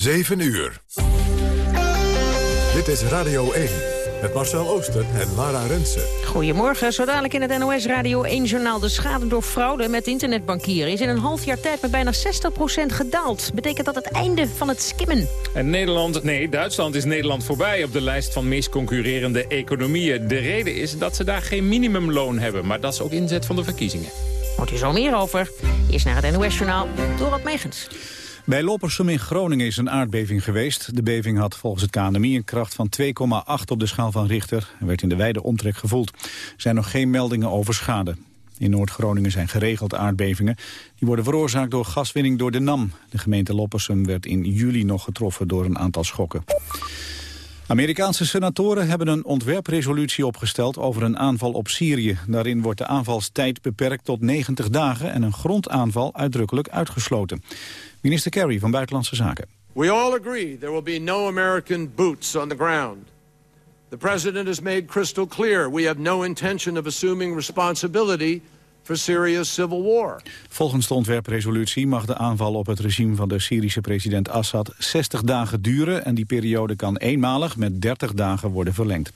7 uur. Dit is Radio 1 met Marcel Ooster en Lara Rensen. Goedemorgen, zo dadelijk in het NOS Radio 1-journaal... de schade door fraude met internetbankieren is in een half jaar tijd... met bijna 60% gedaald. Betekent dat het einde van het skimmen? En Nederland, nee, Duitsland is Nederland voorbij... op de lijst van meest concurrerende economieën. De reden is dat ze daar geen minimumloon hebben... maar dat is ook inzet van de verkiezingen. Hoort u zo meer over. Eerst naar het NOS-journaal, Dorot Megens. Bij Loppersum in Groningen is een aardbeving geweest. De beving had volgens het KNMI een kracht van 2,8 op de schaal van Richter... en werd in de wijde omtrek gevoeld. Er zijn nog geen meldingen over schade. In Noord-Groningen zijn geregeld aardbevingen. Die worden veroorzaakt door gaswinning door de NAM. De gemeente Loppersum werd in juli nog getroffen door een aantal schokken. Amerikaanse senatoren hebben een ontwerpresolutie opgesteld over een aanval op Syrië. Daarin wordt de aanvalstijd beperkt tot 90 dagen en een grondaanval uitdrukkelijk uitgesloten. Minister Kerry van Buitenlandse Zaken. We all agree there will be no American boots on the ground. The president has made crystal clear we have no intention of assuming responsibility Volgens de ontwerpresolutie mag de aanval op het regime van de Syrische president Assad 60 dagen duren en die periode kan eenmalig met 30 dagen worden verlengd.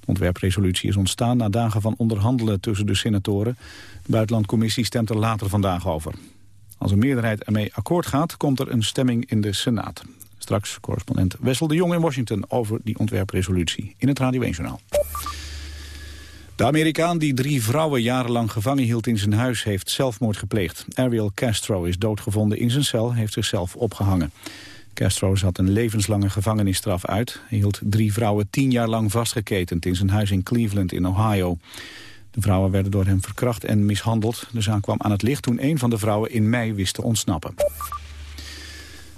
De ontwerpresolutie is ontstaan na dagen van onderhandelen tussen de senatoren. De buitenlandcommissie stemt er later vandaag over. Als een meerderheid ermee akkoord gaat, komt er een stemming in de Senaat. Straks correspondent Wessel de Jong in Washington over die ontwerpresolutie in het Radio 1-journaal. De Amerikaan die drie vrouwen jarenlang gevangen hield in zijn huis heeft zelfmoord gepleegd. Ariel Castro is doodgevonden in zijn cel, heeft zichzelf opgehangen. Castro zat een levenslange gevangenisstraf uit. Hij hield drie vrouwen tien jaar lang vastgeketend in zijn huis in Cleveland in Ohio. De vrouwen werden door hem verkracht en mishandeld. De zaak kwam aan het licht toen een van de vrouwen in mei wist te ontsnappen.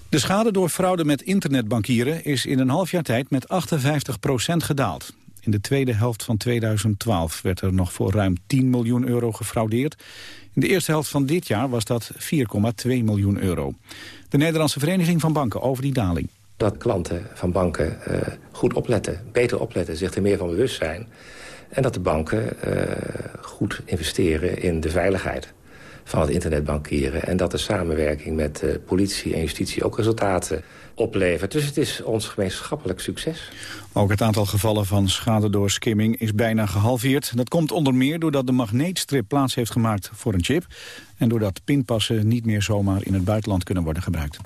De schade door fraude met internetbankieren is in een half jaar tijd met 58% gedaald. In de tweede helft van 2012 werd er nog voor ruim 10 miljoen euro gefraudeerd. In de eerste helft van dit jaar was dat 4,2 miljoen euro. De Nederlandse Vereniging van Banken over die daling. Dat klanten van banken uh, goed opletten, beter opletten, zich er meer van bewust zijn... En dat de banken uh, goed investeren in de veiligheid van het internetbankieren. En dat de samenwerking met uh, politie en justitie ook resultaten Dus het is ons gemeenschappelijk succes. Ook het aantal gevallen van schade door skimming is bijna gehalveerd. Dat komt onder meer doordat de magneetstrip plaats heeft gemaakt voor een chip... en doordat pinpassen niet meer zomaar in het buitenland kunnen worden gebruikt.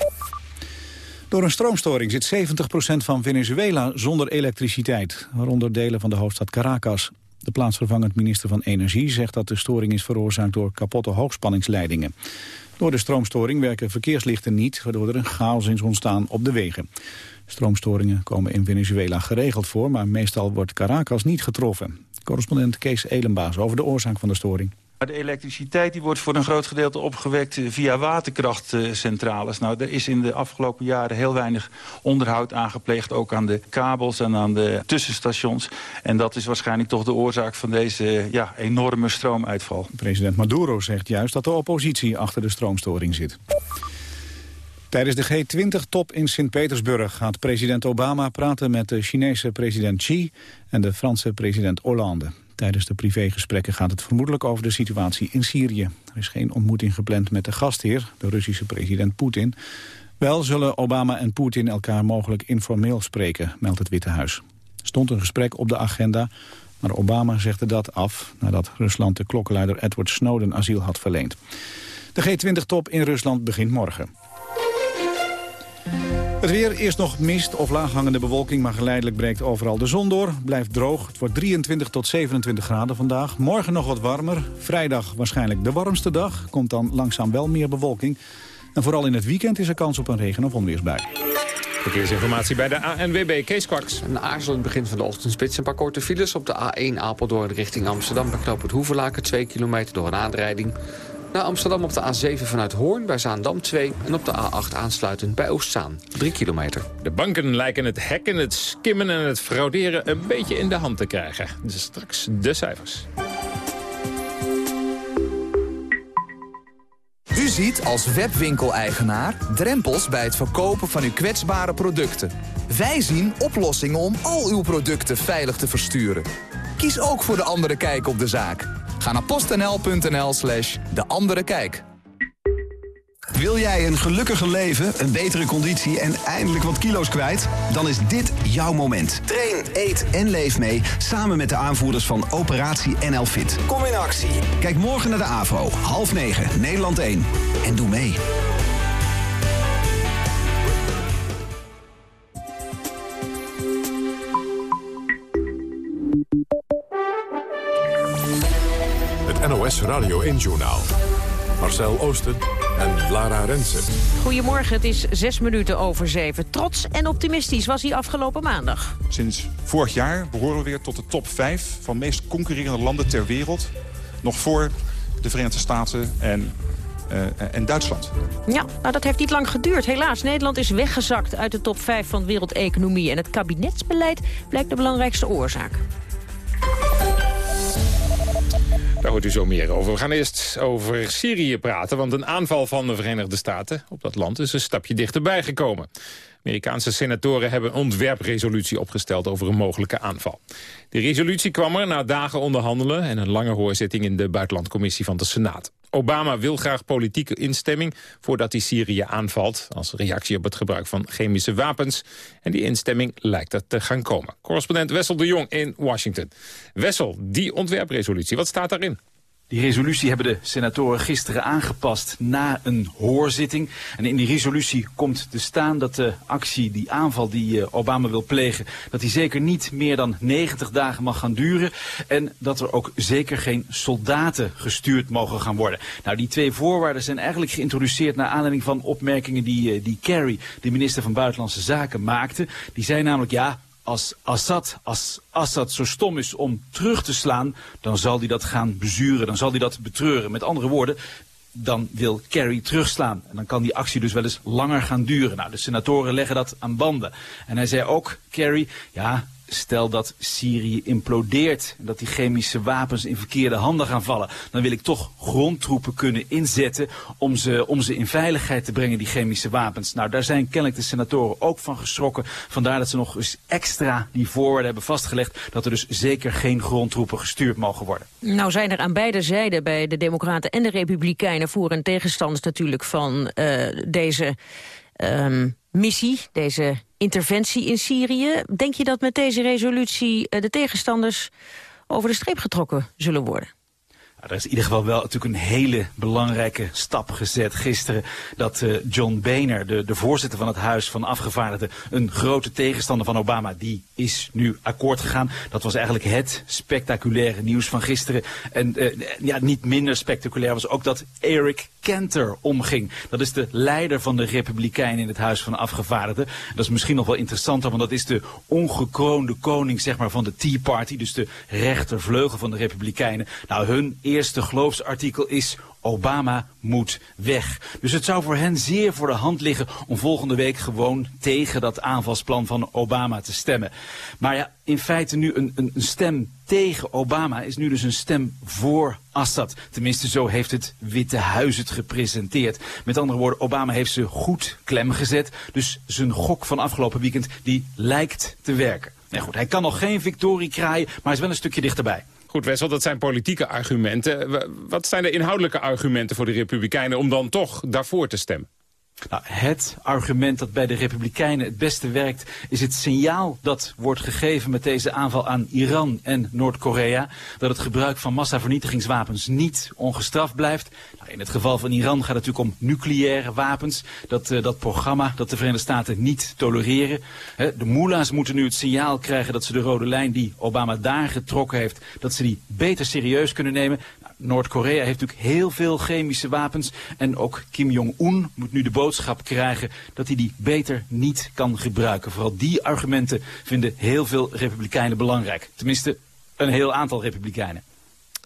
Door een stroomstoring zit 70% van Venezuela zonder elektriciteit, waaronder delen van de hoofdstad Caracas. De plaatsvervangend minister van Energie zegt dat de storing is veroorzaakt door kapotte hoogspanningsleidingen. Door de stroomstoring werken verkeerslichten niet, waardoor er een chaos is ontstaan op de wegen. Stroomstoringen komen in Venezuela geregeld voor, maar meestal wordt Caracas niet getroffen. Correspondent Kees Elenbaas over de oorzaak van de storing. De elektriciteit die wordt voor een groot gedeelte opgewekt via waterkrachtcentrales. Nou, er is in de afgelopen jaren heel weinig onderhoud aangepleegd. Ook aan de kabels en aan de tussenstations. En dat is waarschijnlijk toch de oorzaak van deze ja, enorme stroomuitval. President Maduro zegt juist dat de oppositie achter de stroomstoring zit. Tijdens de G20-top in Sint-Petersburg gaat president Obama praten met de Chinese president Xi en de Franse president Hollande. Tijdens de privégesprekken gaat het vermoedelijk over de situatie in Syrië. Er is geen ontmoeting gepland met de gastheer, de Russische president Poetin. Wel zullen Obama en Poetin elkaar mogelijk informeel spreken, meldt het Witte Huis. Er stond een gesprek op de agenda, maar Obama zegde dat af... nadat Rusland de klokkenluider Edward Snowden asiel had verleend. De G20-top in Rusland begint morgen. Het weer, eerst nog mist of laaghangende bewolking... maar geleidelijk breekt overal de zon door. Blijft droog. Het wordt 23 tot 27 graden vandaag. Morgen nog wat warmer. Vrijdag waarschijnlijk de warmste dag. Komt dan langzaam wel meer bewolking. En vooral in het weekend is er kans op een regen- of onweersbui. Verkeersinformatie bij de ANWB, Kees Kwaks. Een aarzelend begin van de ochtendspits. Een paar korte files op de A1 Apeldoorn richting Amsterdam... bij knoop het Hoevelaken, 2 kilometer door een aanrijding. Naar Amsterdam op de A7 vanuit Hoorn bij Zaandam 2... en op de A8 aansluitend bij Oostzaan 3 kilometer. De banken lijken het hacken, het skimmen en het frauderen een beetje in de hand te krijgen. Dus straks de cijfers. U ziet als webwinkeleigenaar drempels bij het verkopen van uw kwetsbare producten. Wij zien oplossingen om al uw producten veilig te versturen. Kies ook voor de andere kijk op de zaak. Ga naar postnl.nl slash de andere kijk. Wil jij een gelukkiger leven, een betere conditie en eindelijk wat kilo's kwijt? Dan is dit jouw moment. Train, eet en leef mee samen met de aanvoerders van Operatie NL Fit. Kom in actie. Kijk morgen naar de AVRO, half negen, Nederland 1. En doe mee. NOS Radio 1-journaal. Marcel Oosten en Lara Rensen. Goedemorgen, het is zes minuten over zeven. Trots en optimistisch was hij afgelopen maandag. Sinds vorig jaar behoren we weer tot de top 5 van meest concurrerende landen ter wereld. Nog voor de Verenigde Staten en, uh, en Duitsland. Ja, nou dat heeft niet lang geduurd. Helaas, Nederland is weggezakt uit de top 5 van wereldeconomie. En het kabinetsbeleid blijkt de belangrijkste oorzaak. Daar hoort u zo meer over. We gaan eerst over Syrië praten, want een aanval van de Verenigde Staten op dat land is een stapje dichterbij gekomen. Amerikaanse senatoren hebben een ontwerpresolutie opgesteld over een mogelijke aanval. De resolutie kwam er na dagen onderhandelen en een lange hoorzitting in de buitenlandcommissie van de Senaat. Obama wil graag politieke instemming voordat hij Syrië aanvalt... als reactie op het gebruik van chemische wapens. En die instemming lijkt er te gaan komen. Correspondent Wessel de Jong in Washington. Wessel, die ontwerpresolutie, wat staat daarin? Die resolutie hebben de senatoren gisteren aangepast na een hoorzitting. En in die resolutie komt te staan dat de actie, die aanval die eh, Obama wil plegen... dat die zeker niet meer dan 90 dagen mag gaan duren. En dat er ook zeker geen soldaten gestuurd mogen gaan worden. Nou, die twee voorwaarden zijn eigenlijk geïntroduceerd... naar aanleiding van opmerkingen die, uh, die Kerry, de minister van Buitenlandse Zaken, maakte. Die zei namelijk, ja, als Assad, als Assad zo stom is om terug te slaan, dan zal hij dat gaan bezuren, dan zal hij dat betreuren. Met andere woorden, dan wil Kerry terugslaan. En dan kan die actie dus wel eens langer gaan duren. Nou, de senatoren leggen dat aan banden. En hij zei ook, Kerry, ja, stel dat Syrië implodeert en dat die chemische wapens in verkeerde handen gaan vallen, dan wil ik toch grondtroepen kunnen inzetten om ze, om ze in veiligheid te brengen, die chemische wapens. Nou, daar zijn kennelijk de senatoren ook van geschrokken. Vandaar dat ze nog eens extra die voorwaarden hebben vastgelegd dat er dus zeker geen grondtroepen gestuurd mogen worden. Nou zijn er aan beide zijden, bij de Democraten en de Republikeinen, voor- en tegenstanders natuurlijk van uh, deze um, missie, deze interventie in Syrië. Denk je dat met deze resolutie de tegenstanders over de streep getrokken zullen worden? Nou, er is in ieder geval wel natuurlijk een hele belangrijke stap gezet gisteren. Dat uh, John Boehner, de, de voorzitter van het Huis van Afgevaardigden, een grote tegenstander van Obama, die is nu akkoord gegaan. Dat was eigenlijk het spectaculaire nieuws van gisteren. En uh, ja, niet minder spectaculair was ook dat Eric Cantor omging. Dat is de leider van de Republikeinen in het Huis van Afgevaardigden. Dat is misschien nog wel interessanter, want dat is de ongekroonde koning zeg maar, van de Tea Party. Dus de rechtervleugel van de Republikeinen. Nou, hun eerste geloofsartikel is Obama moet weg. Dus het zou voor hen zeer voor de hand liggen om volgende week gewoon tegen dat aanvalsplan van Obama te stemmen. Maar ja, in feite nu een, een, een stem tegen Obama is nu dus een stem voor Assad. Tenminste, zo heeft het Witte Huis het gepresenteerd. Met andere woorden, Obama heeft ze goed klem gezet. Dus zijn gok van afgelopen weekend, die lijkt te werken. Nou goed, hij kan nog geen victorie kraaien, maar hij is wel een stukje dichterbij. Goed, Wessel, dat zijn politieke argumenten. Wat zijn de inhoudelijke argumenten voor de Republikeinen om dan toch daarvoor te stemmen? Nou, het argument dat bij de Republikeinen het beste werkt... is het signaal dat wordt gegeven met deze aanval aan Iran en Noord-Korea... dat het gebruik van massavernietigingswapens niet ongestraft blijft. Nou, in het geval van Iran gaat het natuurlijk om nucleaire wapens. Dat, uh, dat programma dat de Verenigde Staten niet tolereren. De moela's moeten nu het signaal krijgen dat ze de rode lijn die Obama daar getrokken heeft... dat ze die beter serieus kunnen nemen. Noord-Korea heeft natuurlijk heel veel chemische wapens. En ook Kim Jong-un moet nu de boodschap krijgen dat hij die beter niet kan gebruiken. Vooral die argumenten vinden heel veel republikeinen belangrijk. Tenminste, een heel aantal republikeinen.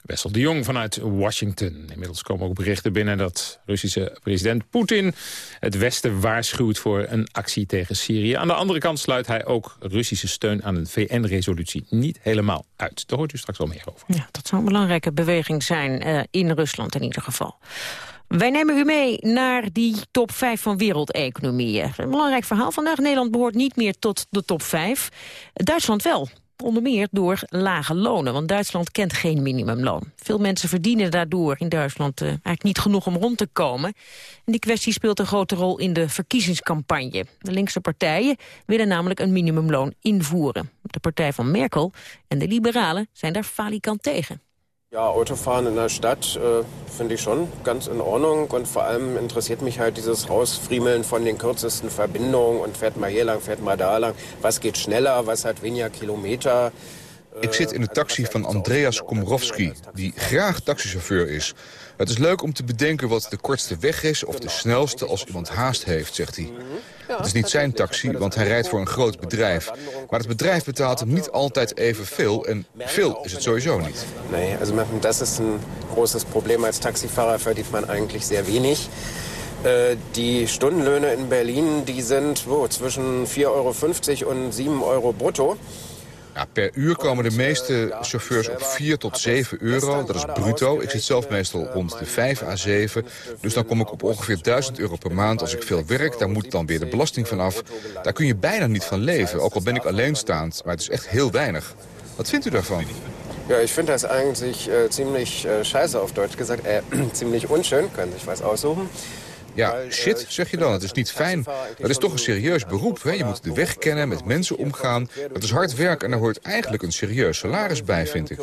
Wessel de Jong vanuit Washington. Inmiddels komen ook berichten binnen dat Russische president Poetin... het Westen waarschuwt voor een actie tegen Syrië. Aan de andere kant sluit hij ook Russische steun aan een VN-resolutie niet helemaal uit. Daar hoort u straks wel meer over. Ja, dat zou een belangrijke beweging zijn uh, in Rusland in ieder geval. Wij nemen u mee naar die top 5 van wereldeconomieën. Een belangrijk verhaal vandaag. Nederland behoort niet meer tot de top 5. Duitsland wel. Onder meer door lage lonen, want Duitsland kent geen minimumloon. Veel mensen verdienen daardoor in Duitsland uh, eigenlijk niet genoeg om rond te komen. En die kwestie speelt een grote rol in de verkiezingscampagne. De linkse partijen willen namelijk een minimumloon invoeren. De partij van Merkel en de liberalen zijn daar falikant tegen. Ja, Autofahren in der Stadt äh, finde ich schon ganz in Ordnung. Und vor allem interessiert mich halt dieses Rausfriemeln von den kürzesten Verbindungen und fährt mal hier lang, fährt mal da lang. Was geht schneller, was hat weniger Kilometer. Ik zit in de taxi van Andreas Komrowski, die graag taxichauffeur is. Het is leuk om te bedenken wat de kortste weg is of de snelste als iemand haast heeft, zegt hij. Het is niet zijn taxi, want hij rijdt voor een groot bedrijf. Maar het bedrijf betaalt hem niet altijd evenveel en veel is het sowieso niet. Nee, also dat is een groot probleem. Als taxifahrer verdient man eigenlijk zeer weinig. Uh, die Stundenlöhne in Berlin die sind wo, zwischen 4,50 Euro und 7 Euro brutto. Per uur komen de meeste chauffeurs op 4 tot 7 euro. Dat is bruto. Ik zit zelf meestal rond de 5 à 7. Dus dan kom ik op ongeveer 1000 euro per maand als ik veel werk. Daar moet dan weer de belasting van af. Daar kun je bijna niet van leven. Ook al ben ik alleenstaand. Maar het is echt heel weinig. Wat vindt u daarvan? Ja, ik vind dat eigenlijk uh, ziemlich uh, scheiße auf Deutsch gesagt. Äh, ziemlich unschön, können sich was aussuchen. Ja, shit, zeg je dan. Het is niet fijn. Dat is toch een serieus beroep. Hè? Je moet de weg kennen, met mensen omgaan. Het is hard werk en daar hoort eigenlijk een serieus salaris bij, vind ik.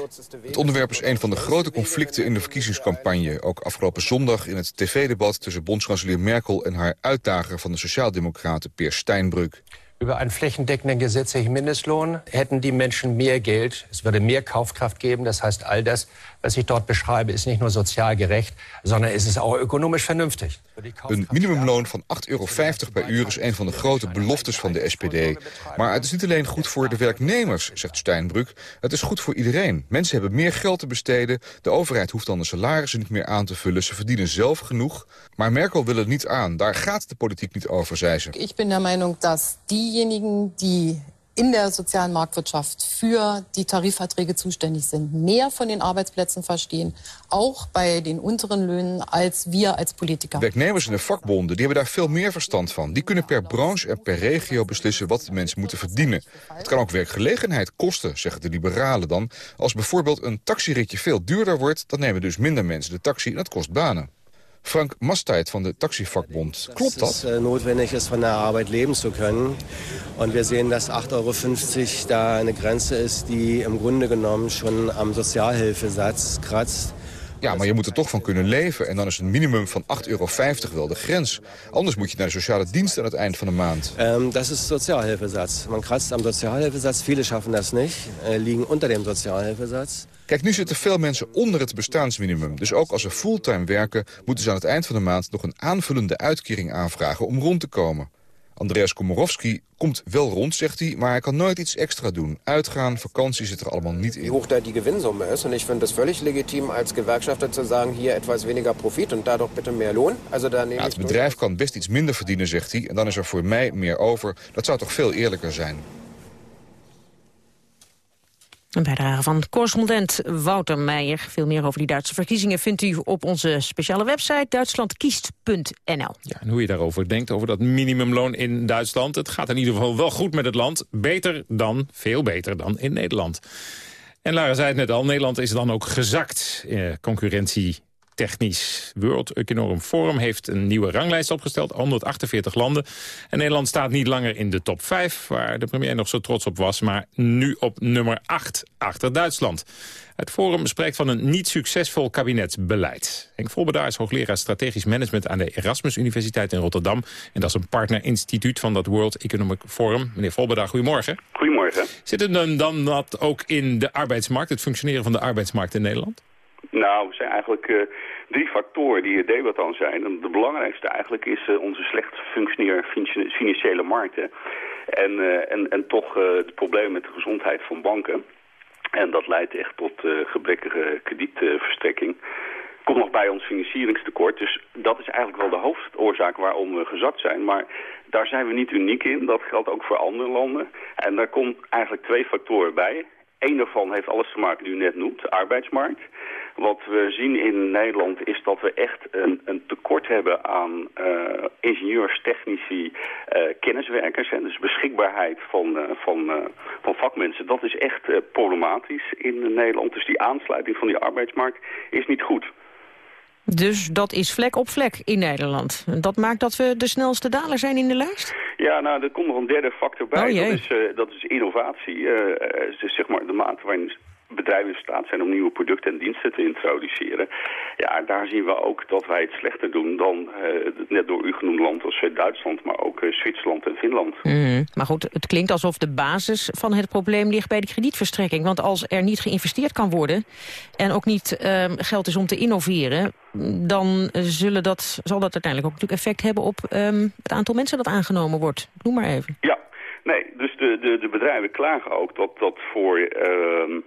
Het onderwerp is een van de grote conflicten in de verkiezingscampagne. Ook afgelopen zondag in het tv-debat tussen bondskanselier Merkel... en haar uitdager van de Sociaaldemocraten, Peer Steinbrück. Über einen flächendeckenden gesetzlichen Mindestlohn hätten die Menschen mehr Geld. Es würde mehr Kaufkraft geben. Das heißt, all das, was ich dort beschreibe, ist nicht nur sozial gerecht, sondern ist es auch ökonomisch vernünftig. Een minimumloon van 8,50 euro per uur is een van de grote beloftes van de SPD. Maar het is niet alleen goed voor de werknemers, zegt Steinbrück. Het is goed voor iedereen. Mensen hebben meer geld te besteden. De overheid hoeft dan de salarissen niet meer aan te vullen. Ze verdienen zelf genoeg. Maar Merkel wil het niet aan. Daar gaat de politiek niet over, zei ze. Ik ben der Meinung dat diejenigen die in der sozialen Marktwirtschaft für die Tarifverträge zuständig sind, mehr von den Arbeitsplätzen verstehen, auch bei den unteren Löhnen, als wir als Politiker. Werknemers en de vakbonden die hebben daar veel meer verstand van. Die kunnen per branche en per regio beslissen wat de mensen moeten verdienen. Het kan ook werkgelegenheid kosten, zeggen de liberalen dan. Als bijvoorbeeld een taxiritje veel duurder wordt, dan nemen dus minder mensen de taxi en dat kost banen. Frank Masteit van de taxivakbond. Klopt dat? Het noodwendig is van de arbeid leven te kunnen. En we zien dat 8,50 euro daar een grens is die im Grunde genommen schon am Sozialhilfesatz kratzt. Ja, maar je moet er toch van kunnen leven. En dan is een minimum van 8,50 euro wel de grens. Anders moet je naar de sociale dienst aan het eind van de maand. Um, dat is Sozialhilfesatz. Man kratzt am Sozialhilfesatz. Viele schaffen dat niet. Uh, liegen unter dem Sozialhilfesatz. Kijk, nu zitten veel mensen onder het bestaansminimum. Dus ook als ze fulltime werken... moeten ze aan het eind van de maand nog een aanvullende uitkering aanvragen... om rond te komen. Andreas Komorowski komt wel rond, zegt hij, maar hij kan nooit iets extra doen. Uitgaan, vakantie zit er allemaal niet in. Wie hoog daar die Gewinnsumme is. En ik vind het völlig legitiem als Gewerkschafter te zeggen... hier etwas weniger profit en daardoor bitte meer loon. Also daar neem ja, het bedrijf kan best iets minder verdienen, zegt hij. En dan is er voor mij meer over. Dat zou toch veel eerlijker zijn. Een bijdrage van correspondent Wouter Meijer. Veel meer over die Duitse verkiezingen vindt u op onze speciale website duitslandkiest.nl. Ja, en hoe je daarover denkt, over dat minimumloon in Duitsland. Het gaat in ieder geval wel goed met het land. Beter dan, veel beter dan in Nederland. En Lara zei het net al, Nederland is dan ook gezakt. Eh, concurrentie technisch. World Economic Forum heeft een nieuwe ranglijst opgesteld, 148 landen. En Nederland staat niet langer in de top 5, waar de premier nog zo trots op was, maar nu op nummer 8, achter Duitsland. Het Forum spreekt van een niet succesvol kabinetsbeleid. Henk Volbedaar is hoogleraar strategisch management aan de Erasmus Universiteit in Rotterdam. En dat is een partnerinstituut van dat World Economic Forum. Meneer Volbedaar, goedemorgen. Goedemorgen. Zit het dan, dan dat ook in de arbeidsmarkt, het functioneren van de arbeidsmarkt in Nederland? Nou, er zijn eigenlijk uh, drie factoren die het debat aan zijn. De belangrijkste eigenlijk is uh, onze slecht functionerende financiële markten. En, uh, en, en toch het probleem met de gezondheid van banken. En dat leidt echt tot gebrekkige kredietverstrekking. Komt nog bij ons financieringstekort. Dus dat is eigenlijk wel de hoofdoorzaak waarom we gezakt zijn. Maar daar zijn we niet uniek in. Dat geldt ook voor andere landen. En daar komt eigenlijk twee factoren bij. Eén daarvan heeft alles te maken, die u net noemt, de arbeidsmarkt. Wat we zien in Nederland is dat we echt een, een tekort hebben aan uh, ingenieurs, technici, uh, kenniswerkers. En dus beschikbaarheid van, uh, van, van vakmensen, dat is echt problematisch in Nederland. Dus die aansluiting van die arbeidsmarkt is niet goed. Dus dat is vlek op vlek in Nederland. Dat maakt dat we de snelste daler zijn in de lijst? Ja, nou, er komt nog een derde factor bij. Oh, dat, is, uh, dat is innovatie. Uh, dus zeg maar de mate waarin bedrijven in staat zijn om nieuwe producten en diensten te introduceren. Ja, daar zien we ook dat wij het slechter doen dan uh, net door u genoemd land als Duitsland, maar ook Zwitserland en Finland. Mm, maar goed, het klinkt alsof de basis van het probleem ligt bij de kredietverstrekking. Want als er niet geïnvesteerd kan worden en ook niet uh, geld is om te innoveren, dan zullen dat, zal dat uiteindelijk ook natuurlijk effect hebben op um, het aantal mensen dat aangenomen wordt. Noem maar even. Ja, nee, dus de, de, de bedrijven klagen ook dat, dat voor, uh,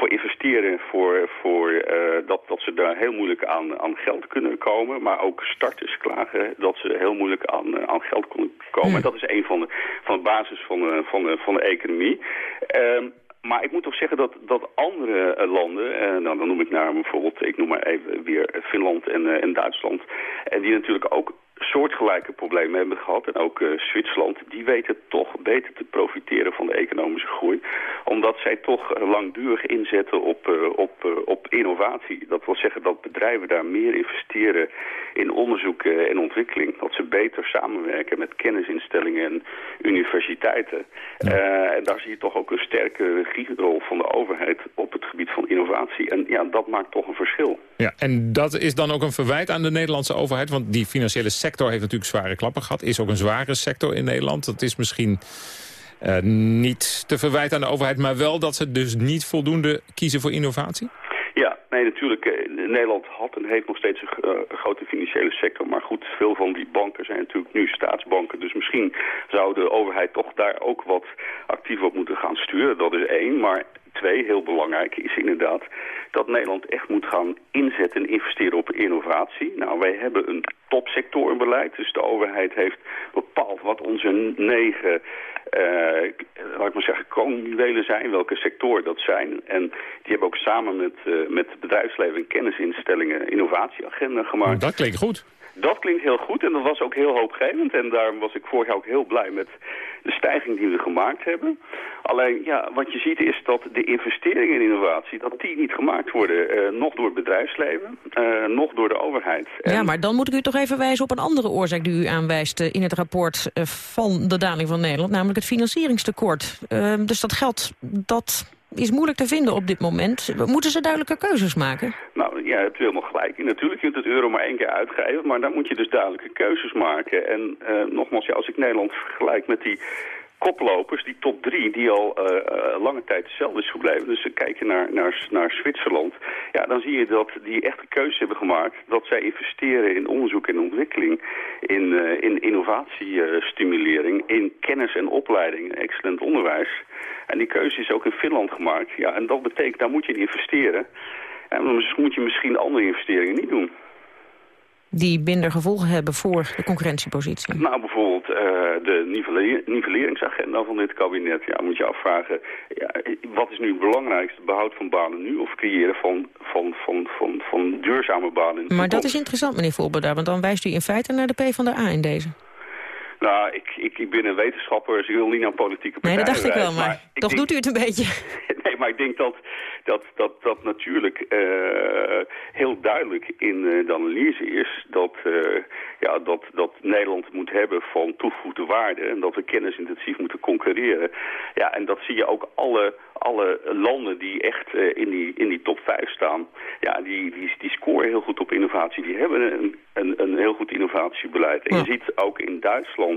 voor investeren, voor, voor, uh, dat, dat ze daar heel moeilijk aan, aan geld kunnen komen. Maar ook starters klagen dat ze heel moeilijk aan, aan geld kunnen komen. En dat is een van de, van de basis van de, van de, van de economie. Uh, maar ik moet toch zeggen dat, dat andere landen, uh, nou, dan noem ik naar bijvoorbeeld, ik noem maar even weer Finland en, uh, en Duitsland, en die natuurlijk ook soortgelijke problemen hebben gehad. En ook uh, Zwitserland, die weten toch beter te profiteren van de economische groei. Omdat zij toch langdurig inzetten op, uh, op, op innovatie. Dat wil zeggen dat bedrijven daar meer investeren in onderzoek en ontwikkeling. Dat ze beter samenwerken met kennisinstellingen en universiteiten. en daar zie je toch ook een sterke regierol van de overheid op het gebied van innovatie. En ja, dat maakt toch een verschil. Ja, en dat is dan ook een verwijt aan de Nederlandse overheid, want die financiële sector sector heeft natuurlijk zware klappen gehad. Is ook een zware sector in Nederland. Dat is misschien uh, niet te verwijten aan de overheid... maar wel dat ze dus niet voldoende kiezen voor innovatie? Ja, nee, natuurlijk. Uh, Nederland had en heeft nog steeds een, uh, een, grote financiële sector. Maar goed, veel van die banken zijn natuurlijk nu staatsbanken. Dus misschien zou de overheid toch daar ook wat actief op moeten gaan sturen. Dat is één. Maar twee, heel belangrijk, is inderdaad dat Nederland echt moet gaan inzetten en investeren op innovatie. Nou, wij hebben een topsectorenbeleid, dus de overheid heeft bepaald wat onze negen, uh, laat ik maar zeggen, kroonjuwelen zijn, welke sectoren dat zijn. En die hebben ook samen met, uh, met bedrijfsleven en kennisinstellingen innovatieagenda gemaakt. Dat klinkt goed. Dat klinkt heel goed en dat was ook heel hoopgevend. En daarom was ik vorig jaar ook heel blij met de stijging die we gemaakt hebben. Alleen, ja, wat je ziet is dat de investeringen in innovatie... dat die niet gemaakt worden, uh, nog door het bedrijfsleven, uh, nog door de overheid. En... Ja, maar dan moet ik u toch even wijzen op een andere oorzaak die u aanwijst... in het rapport van de daling van Nederland, namelijk het financieringstekort. Uh, dus dat geld, dat is moeilijk te vinden op dit moment. Moeten ze duidelijke keuzes maken? Nou, ja, het helemaal gelijk. Natuurlijk kunt het euro maar één keer uitgeven, maar dan moet je dus duidelijke keuzes maken. En uh, nogmaals, als ik Nederland vergelijk met die koplopers, die top drie, die al uh, uh, lange tijd hetzelfde is gebleven. Dus we kijken naar, naar, naar Zwitserland. Ja, dan zie je dat die echt de keuze hebben gemaakt dat zij investeren in onderzoek en ontwikkeling, in, uh, in innovatiestimulering, in kennis en opleiding, excellent onderwijs. En die keuze is ook in Finland gemaakt. Ja, en dat betekent, daar moet je in investeren. En dan moet je misschien andere investeringen niet doen die minder gevolgen hebben voor de concurrentiepositie? Nou, bijvoorbeeld uh, de nivelleer nivelleringsagenda van dit kabinet. Ja, moet je afvragen, ja, wat is nu het belangrijkste? Behoud van banen nu of creëren van, van, van, van, van duurzame banen Maar dat is interessant, meneer Volberda, want dan wijst u in feite naar de P van de A in deze. Nou, ik, ik, ik ben een wetenschapper, dus ik wil niet naar politieke partijen Nee, dat dacht ik wel, maar, maar toch doet u het een beetje. nee, maar ik denk dat dat, dat, dat natuurlijk uh, heel duidelijk in uh, de analyse is dat, uh, ja, dat, dat Nederland moet hebben van toegevoegde waarde en dat we kennisintensief moeten concurreren. Ja, en dat zie je ook alle, alle landen die echt in, die, in die top 5 staan. Ja, die, die, die scoren heel goed op innovatie. Die hebben een, een, een heel goed innovatiebeleid. En je ziet ook in Duitsland,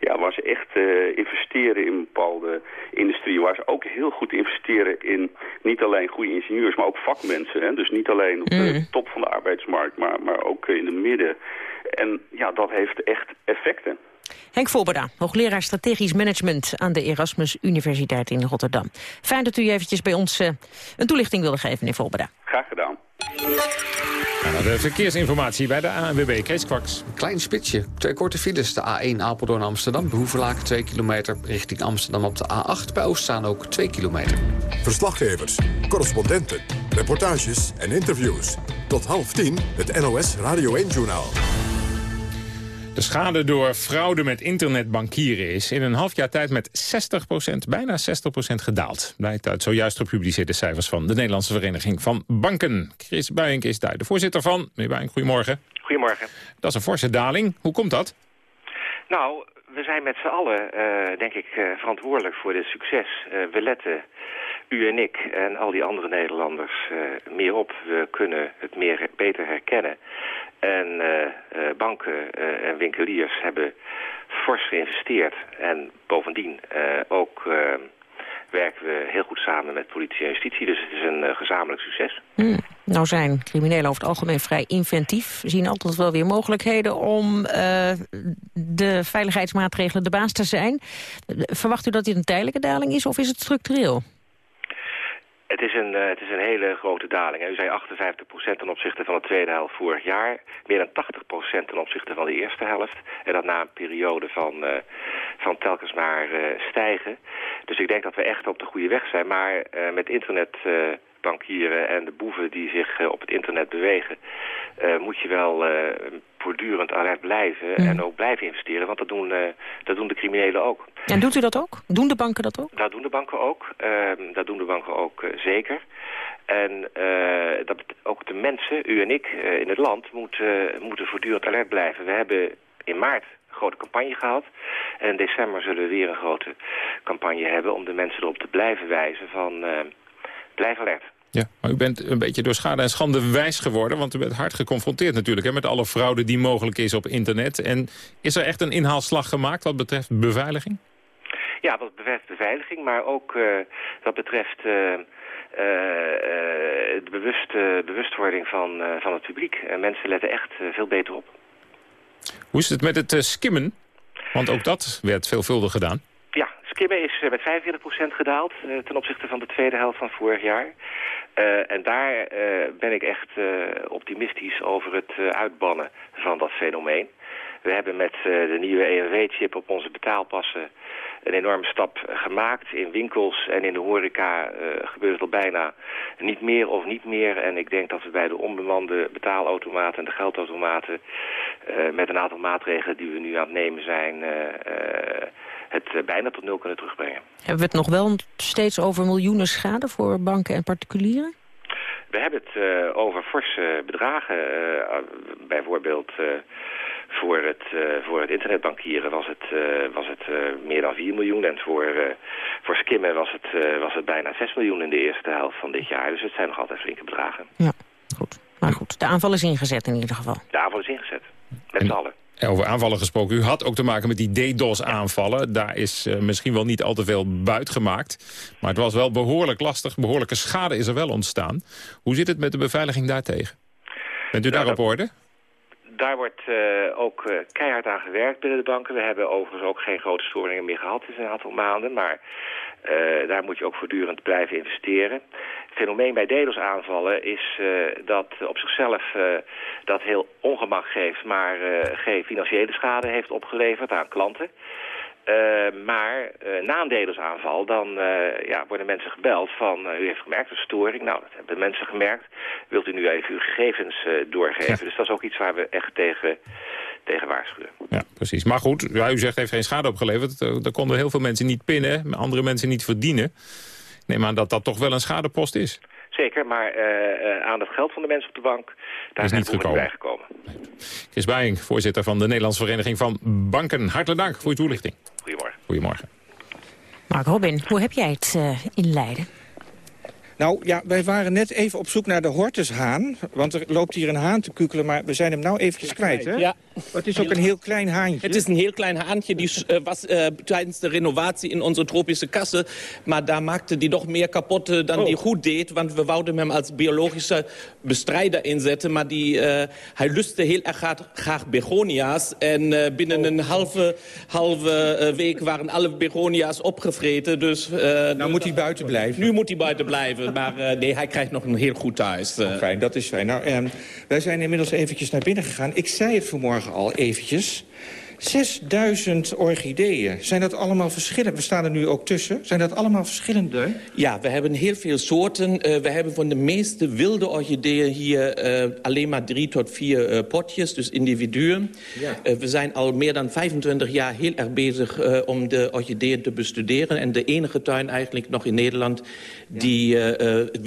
ja, waar ze echt investeren in bepaalde industrieën, waar ze ook heel goed investeren in niet alleen goede ingenieurs, maar ook vakmensen. Hè? Dus niet alleen op de mm. top van de arbeidsmarkt, maar, maar ook in de midden. En ja, dat heeft echt effecten. Henk Voorberda, hoogleraar strategisch management aan de Erasmus Universiteit in Rotterdam. Fijn dat u eventjes bij ons uh, een toelichting wilde geven, meneer Voorberda. Graag gedaan. Dan de verkeersinformatie bij de ANWB. Kees Kwaks. Klein spitsje. Twee korte files. De A1 Apeldoorn Amsterdam. Behoevenlaken 2 kilometer. Richting Amsterdam op de A8. Bij Oostzaan ook 2 kilometer. Verslaggevers, correspondenten, reportages en interviews. Tot half tien het NOS Radio 1-journaal. De schade door fraude met internetbankieren is in een half jaar tijd met 60% bijna 60% gedaald. Blijkt uit zojuist gepubliceerde cijfers van de Nederlandse Vereniging van Banken. Chris Buijink is daar de voorzitter van. Meneer Buijink, goedemorgen. Goedemorgen. Dat is een forse daling. Hoe komt dat? Nou, we zijn met z'n allen, uh, denk ik, uh, verantwoordelijk voor dit succes. Uh, we letten, u en ik en al die andere Nederlanders, meer op. We kunnen het meer, beter herkennen. En uh, banken uh, en winkeliers hebben fors geïnvesteerd. En bovendien ook werken we heel goed samen met politie en justitie. Dus het is een gezamenlijk succes. Hmm. Nou zijn criminelen over het algemeen vrij inventief. Zien altijd wel weer mogelijkheden om de veiligheidsmaatregelen de baas te zijn. Verwacht u dat dit een tijdelijke daling is of is het structureel? Het is, een, uh, het is een hele grote daling. U zei 58% ten opzichte van de tweede helft vorig jaar. Meer dan 80% ten opzichte van de eerste helft. En dat na een periode van, uh, van telkens maar uh, stijgen. Dus ik denk dat we echt op de goede weg zijn. Maar met internetbankieren en de boeven die zich op het internet bewegen... moet je wel voortdurend alert blijven en ook blijven investeren. Want dat doen, dat doen de criminelen ook. En doet u dat ook? Doen de banken dat ook? Dat doen de banken ook. Uh, dat doen de banken ook uh, zeker. En dat ook de mensen, u en ik in het land, moeten, moeten voortdurend alert blijven. We hebben in maart een grote campagne gehad. En in december zullen we weer een grote campagne hebben... om de mensen erop te blijven wijzen van blijf alert. Ja, maar u bent een beetje door schade en schande wijs geworden... want u bent hard geconfronteerd natuurlijk hè, met alle fraude die mogelijk is op internet. En is er echt een inhaalslag gemaakt wat betreft beveiliging? Ja, wat betreft beveiliging, maar ook uh, wat betreft uh, uh, de bewust, bewustwording van, van het publiek. En mensen letten echt veel beter op. Hoe is het met het skimmen? Want ook dat werd veelvuldig gedaan. Ja, skimmen is met 45% gedaald ten opzichte van de tweede helft van vorig jaar. En daar ben ik echt optimistisch over het uitbannen van dat fenomeen. We hebben met de nieuwe EMW-chip op onze betaalpassen een enorme stap gemaakt. In winkels en in de horeca gebeurt het al bijna niet meer of niet meer. En ik denk dat we bij de onbemande betaalautomaten en de geldautomaten... Met een aantal maatregelen die we nu aan het nemen zijn... het bijna tot nul kunnen terugbrengen. Hebben we het nog wel steeds over miljoenen schade voor banken en particulieren? We hebben het uh, over forse bedragen. Uh, bijvoorbeeld uh, voor, het, voor het internetbankieren was het, was het meer dan 4 miljoen. En voor, voor skimmen was het, was het bijna 6 miljoen in de eerste helft van dit jaar. Dus het zijn nog altijd flinke bedragen. Ja, goed. Maar goed, de aanval is ingezet in ieder geval. De aanval is ingezet. Met z'n allen. Over aanvallen gesproken, u had ook te maken met die DDoS-aanvallen. Daar is uh, misschien wel niet al te veel buit gemaakt. Maar het was wel behoorlijk lastig. Behoorlijke schade is er wel ontstaan. Hoe zit het met de beveiliging daartegen? Bent u daar op orde? Daar wordt uh, ook uh, keihard aan gewerkt binnen de banken. We hebben overigens ook geen grote storingen meer gehad in een aantal maanden. Maar uh, daar moet je ook voortdurend blijven investeren. Het fenomeen bij DDoS-aanvallen is dat op zichzelf dat heel ongemak geeft... maar geen financiële schade heeft opgeleverd aan klanten. Uh, maar uh, na een DDoS-aanval dan uh, ja, worden mensen gebeld van... u heeft gemerkt een storing. Nou, dat hebben mensen gemerkt. Wilt u nu even uw gegevens doorgeven? Ja. Dus dat is ook iets waar we echt tegen, tegen waarschuwen. Ja, precies. Maar goed, ja, u zegt heeft geen schade opgeleverd. Er konden heel veel mensen niet pinnen, andere mensen niet verdienen. Neem aan dat dat toch wel een schadepost is. Zeker, maar uh, aan het geld van de mensen op de bank, daar is zijn we bij gekomen. Chris Bijing, voorzitter van de Nederlandse Vereniging van Banken. Hartelijk dank voor uw toelichting. Goedemorgen. Goedemorgen. Mark Robin, hoe heb jij het uh, in Leiden? Nou ja, wij waren net even op zoek naar de hortushaan. Want er loopt hier een haan te kukelen, maar we zijn hem nou eventjes kwijt, hè? Ja, Het is ook een heel klein haantje. Het is een heel klein haantje, die uh, was uh, tijdens de renovatie in onze tropische kassen. Maar daar maakte die toch meer kapot uh, dan oh. die goed deed. Want we wouden hem als biologische bestrijder inzetten. Maar die, hij lustte heel erg graag begonia's. En binnen oh. een halve, halve week waren alle begonia's opgevreten. Dus, nou moet hij buiten blijven. Nu moet hij buiten blijven. maar nee, hij krijgt nog een heel goed thuis. Oh, fijn, dat is fijn. Nou, ehm, wij zijn inmiddels eventjes naar binnen gegaan. Ik zei het vanmorgen al eventjes. 6000 orchideeën. Zijn dat allemaal verschillende? We staan er nu ook tussen. Zijn dat allemaal verschillende? Ja, we hebben heel veel soorten. Uh, we hebben van de meeste wilde orchideeën hier uh, alleen maar drie tot vier uh, potjes, dus individuen. Ja. we zijn al meer dan 25 jaar heel erg bezig om de orchideeën te bestuderen. En de enige tuin eigenlijk nog in Nederland die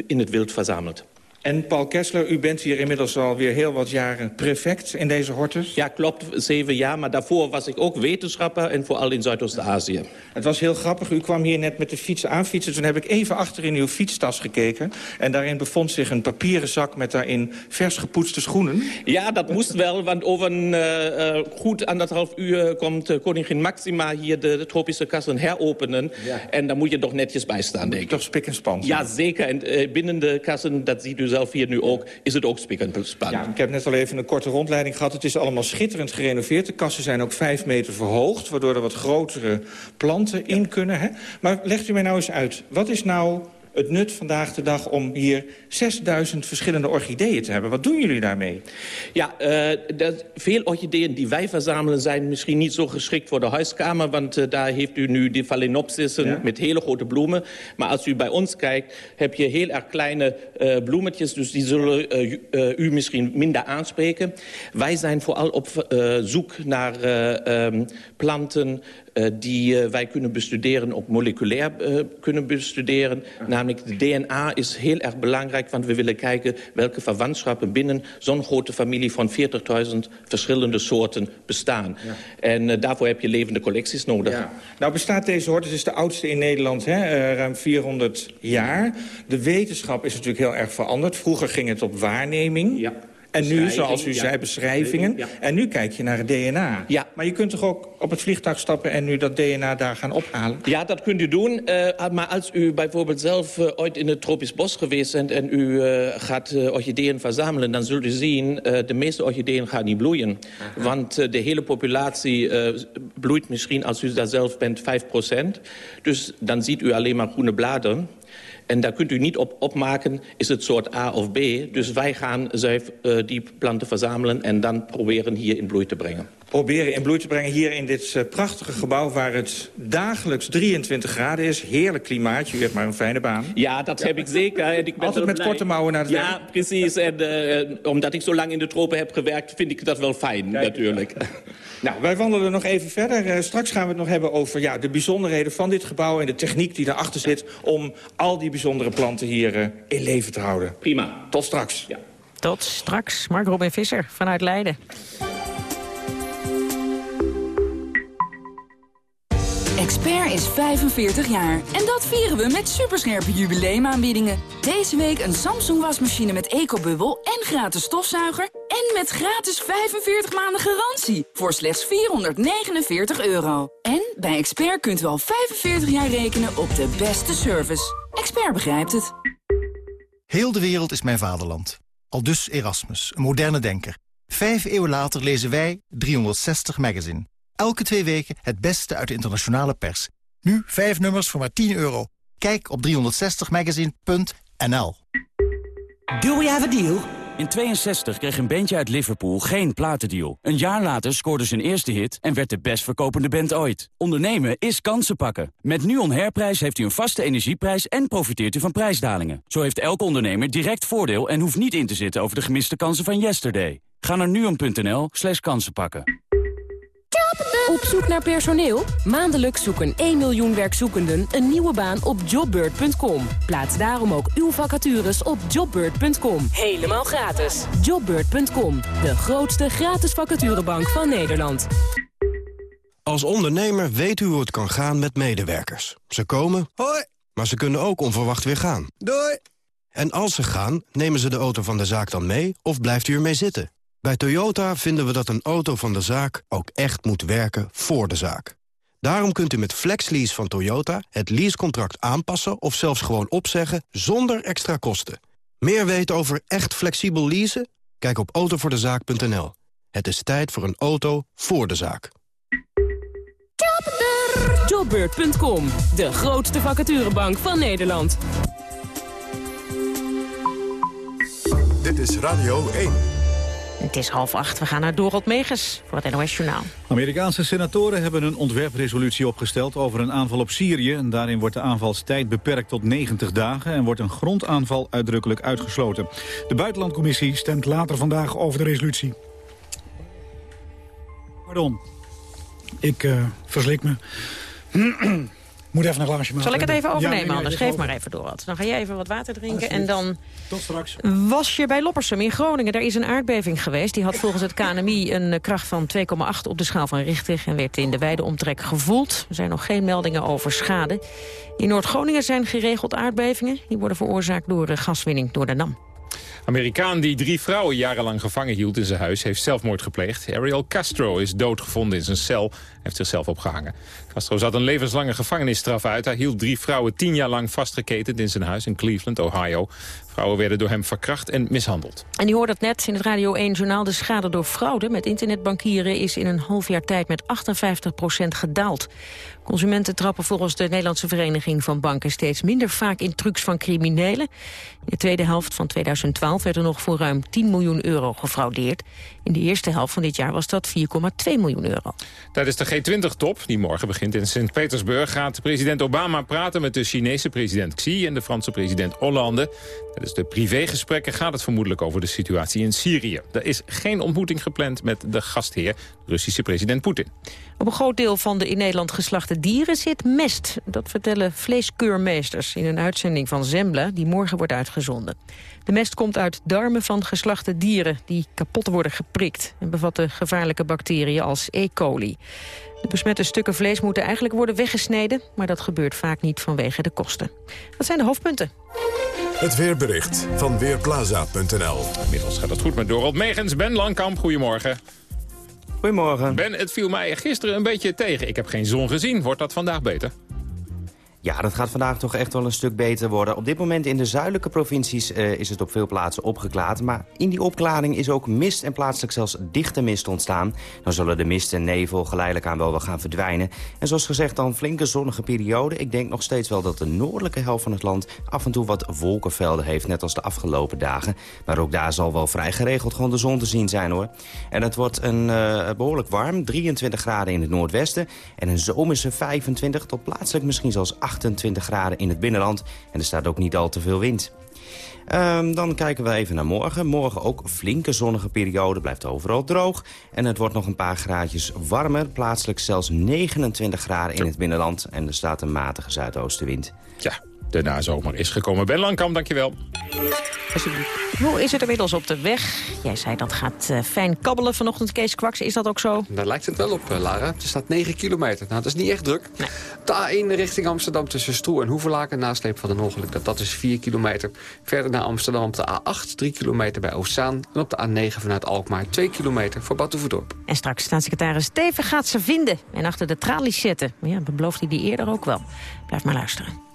in het wild verzamelt. En Paul Kessler, u bent hier inmiddels alweer heel wat jaren prefect in deze hortus. Ja, klopt, zeven jaar. Maar daarvoor was ik ook wetenschapper en vooral in Zuidoost-Azië. Het was heel grappig. U kwam hier net met de fiets aanfietsen. Toen heb ik even achter in uw fietstas gekeken. En daarin bevond zich een papieren zak met daarin vers gepoetste schoenen. Ja, dat moest wel, want over een uh, goed anderhalf uur komt uh, koningin Maxima hier de, de tropische kassen heropenen. Ja. En daar moet je toch netjes bij staan, denk ik. Toch spik en span. Ja, zeker. En binnen de kassen, dat ziet u zelf hier nu ook, is het ook spik en span. Ja, ik heb net al even een korte rondleiding gehad. Het is allemaal schitterend gerenoveerd. De kassen zijn ook vijf meter verhoogd, waardoor er wat grotere planten in kunnen. Hè? Maar legt u mij nou eens uit, wat is nou het nut vandaag de dag om hier 6000 verschillende orchideeën te hebben. Wat doen jullie daarmee? Ja, uh, dat, veel orchideeën die wij verzamelen zijn misschien niet zo geschikt voor de huiskamer. Want uh, daar heeft u nu de phalaenopsissen ja? met hele grote bloemen. Maar als u bij ons kijkt, heb je heel erg kleine uh, bloemetjes. Dus die zullen u misschien minder aanspreken. Wij zijn vooral op zoek naar um, planten die uh, wij kunnen bestuderen, ook moleculair uh, kunnen bestuderen. Namelijk de DNA is heel erg belangrijk, want we willen kijken welke verwantschappen binnen zo'n grote familie van 40.000 verschillende soorten bestaan. Ja. En daarvoor heb je levende collecties nodig. Ja. Nou bestaat deze hortus, is de oudste in Nederland, hè, ruim 400 jaar. De wetenschap is natuurlijk heel erg veranderd. Vroeger ging het op waarneming. Ja. En nu, zoals u ja. zei, beschrijvingen. Ja. En nu kijk je naar het DNA. Ja. Maar je kunt toch ook op het vliegtuig stappen en nu dat DNA daar gaan ophalen? Ja, dat kunt u doen. Uh, maar als u bijvoorbeeld zelf uh, ooit in het tropisch bos geweest bent... en u uh, gaat orchideeën verzamelen, dan zult u zien... de meeste orchideeën gaan niet bloeien. Aha. Want de hele populatie bloeit misschien, als u daar zelf bent, 5% Dus dan ziet u alleen maar groene bladeren. En daar kunt u niet op opmaken, is het soort A of B. Dus wij gaan uh, die planten verzamelen en dan proberen hier in bloei te brengen. Proberen in bloei te brengen hier in dit uh, prachtige gebouw... waar het dagelijks 23 graden is. Heerlijk klimaatje, u hebt maar een fijne baan. Ja, dat ja. heb ik zeker. En ik ben Altijd met blij. korte mouwen naar het Ja, werk. precies. En uh, omdat ik zo lang in de tropen heb gewerkt... vind ik dat wel fijn, Kijk, natuurlijk. Ja. Nou, wij wandelen nog even verder. Uh, straks gaan we het nog hebben over ja, de bijzonderheden van dit gebouw... en de techniek die erachter zit om al die bijzondere planten hier uh, in leven te houden. Prima. Tot straks. Ja. Tot straks. Mark Robin Visser vanuit Leiden. Expert is 45 jaar en dat vieren we met superscherpe jubileumaanbiedingen. Deze week een Samsung wasmachine met ecobubbel en gratis stofzuiger... en met gratis 45 maanden garantie voor slechts 449 euro. En bij Expert kunt u al 45 jaar rekenen op de beste service. Expert begrijpt het. Heel de wereld is mijn vaderland. Al dus Erasmus, een moderne denker. Vijf eeuwen later lezen wij 360 Magazine. Elke twee weken het beste uit de internationale pers. Nu vijf nummers voor maar 10 euro. Kijk op 360magazine.nl Do we have a deal? In 62 kreeg een bandje uit Liverpool geen platendeal. Een jaar later scoorde zijn eerste hit en werd de best verkopende band ooit. Ondernemen is kansen pakken. Met NUON Herprijs heeft u een vaste energieprijs en profiteert u van prijsdalingen. Zo heeft elke ondernemer direct voordeel en hoeft niet in te zitten over de gemiste kansen van yesterday. Ga naar nuon.nl slash kansen pakken. Op zoek naar personeel? Maandelijks zoeken 1 miljoen werkzoekenden een nieuwe baan op jobbird.com. Plaats daarom ook uw vacatures op jobbird.com. Helemaal gratis. Jobbird.com, de grootste gratis vacaturebank van Nederland. Als ondernemer weet u hoe het kan gaan met medewerkers. Ze komen, hoi, maar ze kunnen ook onverwacht weer gaan. Doei! En als ze gaan, nemen ze de auto van de zaak dan mee of blijft u ermee zitten? Bij Toyota vinden we dat een auto van de zaak ook echt moet werken voor de zaak. Daarom kunt u met FlexLease van Toyota het leasecontract aanpassen... of zelfs gewoon opzeggen zonder extra kosten. Meer weten over echt flexibel leasen? Kijk op autovoordezaak.nl. Het is tijd voor een auto voor de zaak. Jobbeurt.com, de grootste vacaturebank van Nederland. Dit is Radio 1. Het is half acht. We gaan naar Dorot Megens voor het NOS Journaal. Amerikaanse senatoren hebben een ontwerpresolutie opgesteld over een aanval op Syrië. Daarin wordt de aanvalstijd beperkt tot 90 dagen en wordt een grondaanval uitdrukkelijk uitgesloten. De buitenlandcommissie stemt later vandaag over de resolutie. Pardon. Ik uh, verslik me. Moet even een glaasje maken. Zal ik het even overnemen, ja, anders? Geef maar even door wat. Dan ga jij even wat water drinken en dan... Tot straks. Was je bij Loppersum in Groningen. Daar is een aardbeving geweest. Die had volgens het KNMI een kracht van 2,8 op de schaal van Richter... en werd in de wijde omtrek gevoeld. Er zijn nog geen meldingen over schade. In Noord-Groningen zijn geregeld aardbevingen. Die worden veroorzaakt door gaswinning door de NAM. Amerikaan die drie vrouwen jarenlang gevangen hield in zijn huis... heeft zelfmoord gepleegd. Ariel Castro is doodgevonden in zijn cel. Hij heeft zichzelf opgehangen. Castro zat een levenslange gevangenisstraf uit. Hij hield drie vrouwen tien jaar lang vastgeketend in zijn huis in Cleveland, Ohio. Vrouwen werden door hem verkracht en mishandeld. En die hoorde het net in het Radio 1-journaal. De schade door fraude met internetbankieren is in een half jaar tijd met 58% gedaald. Consumenten trappen volgens de Nederlandse Vereniging van Banken steeds minder vaak in trucs van criminelen. In de tweede helft van 2012 werd er nog voor ruim 10 miljoen euro gefraudeerd. In de eerste helft van dit jaar was dat 4,2 miljoen euro. Tijdens de G20-top, die morgen begint in Sint-Petersburg... gaat president Obama praten met de Chinese president Xi en de Franse president Hollande. Tijdens de privégesprekken gaat het vermoedelijk over de situatie in Syrië. Er is geen ontmoeting gepland met de gastheer, Russische president Poetin. Op een groot deel van de in Nederland geslachte dieren zit mest. Dat vertellen vleeskeurmeesters in een uitzending van Zembla... die morgen wordt uitgezonden. De mest komt uit darmen van geslachte dieren die kapot worden geprikt... en bevatten gevaarlijke bacteriën als E. coli. De besmette stukken vlees moeten eigenlijk worden weggesneden... maar dat gebeurt vaak niet vanwege de kosten. Dat zijn de hoofdpunten. Het weerbericht van Weerplaza.nl. Inmiddels gaat het goed met Dorald Megens. Ben Langkamp, goedemorgen. Goedemorgen. Ben, het viel mij gisteren een beetje tegen. Ik heb geen zon gezien. Wordt dat vandaag beter? Ja, dat gaat vandaag toch echt wel een stuk beter worden. Op dit moment in de zuidelijke provincies uh, is het op veel plaatsen opgeklaard. Maar in die opklaring is ook mist en plaatselijk zelfs dichte mist ontstaan. Dan zullen de mist en nevel geleidelijk aan wel wel gaan verdwijnen. En zoals gezegd dan flinke zonnige periode. Ik denk nog steeds wel dat de noordelijke helft van het land af en toe wat wolkenvelden heeft. Net als de afgelopen dagen. Maar ook daar zal wel vrij geregeld gewoon de zon te zien zijn hoor. En het wordt een uh, behoorlijk warm. 23 graden in het noordwesten. En een zomerse 25 tot plaatselijk misschien zelfs 8 28 graden in het binnenland. En er staat ook niet al te veel wind. Um, dan kijken we even naar morgen. Morgen ook flinke zonnige periode, blijft overal droog. En het wordt nog een paar graadjes warmer. Plaatselijk zelfs 29 graden in het binnenland. En er staat een matige zuidoostenwind. Ja, de nazomer is gekomen. Ben Langkamp, dankjewel. Hoe is het inmiddels op de weg? Jij zei dat gaat uh, fijn kabbelen vanochtend, Kees Kwaks. Is dat ook zo? Daar lijkt het wel op, uh, Lara. Er staat 9 kilometer. Nou, dat is niet echt druk. Nee. De A1 richting Amsterdam tussen Stroe en Hoevelaken. Nasleep van een ongeluk, dat, dat is 4 kilometer. Verder naar Amsterdam op de A8, 3 kilometer bij Oostzaan. En op de A9 vanuit Alkmaar, 2 kilometer voor Batuverdorp. En straks staatssecretaris Steven gaat ze vinden en achter de tralies zetten. Ja, belooft hij die eerder ook wel. Blijf maar luisteren.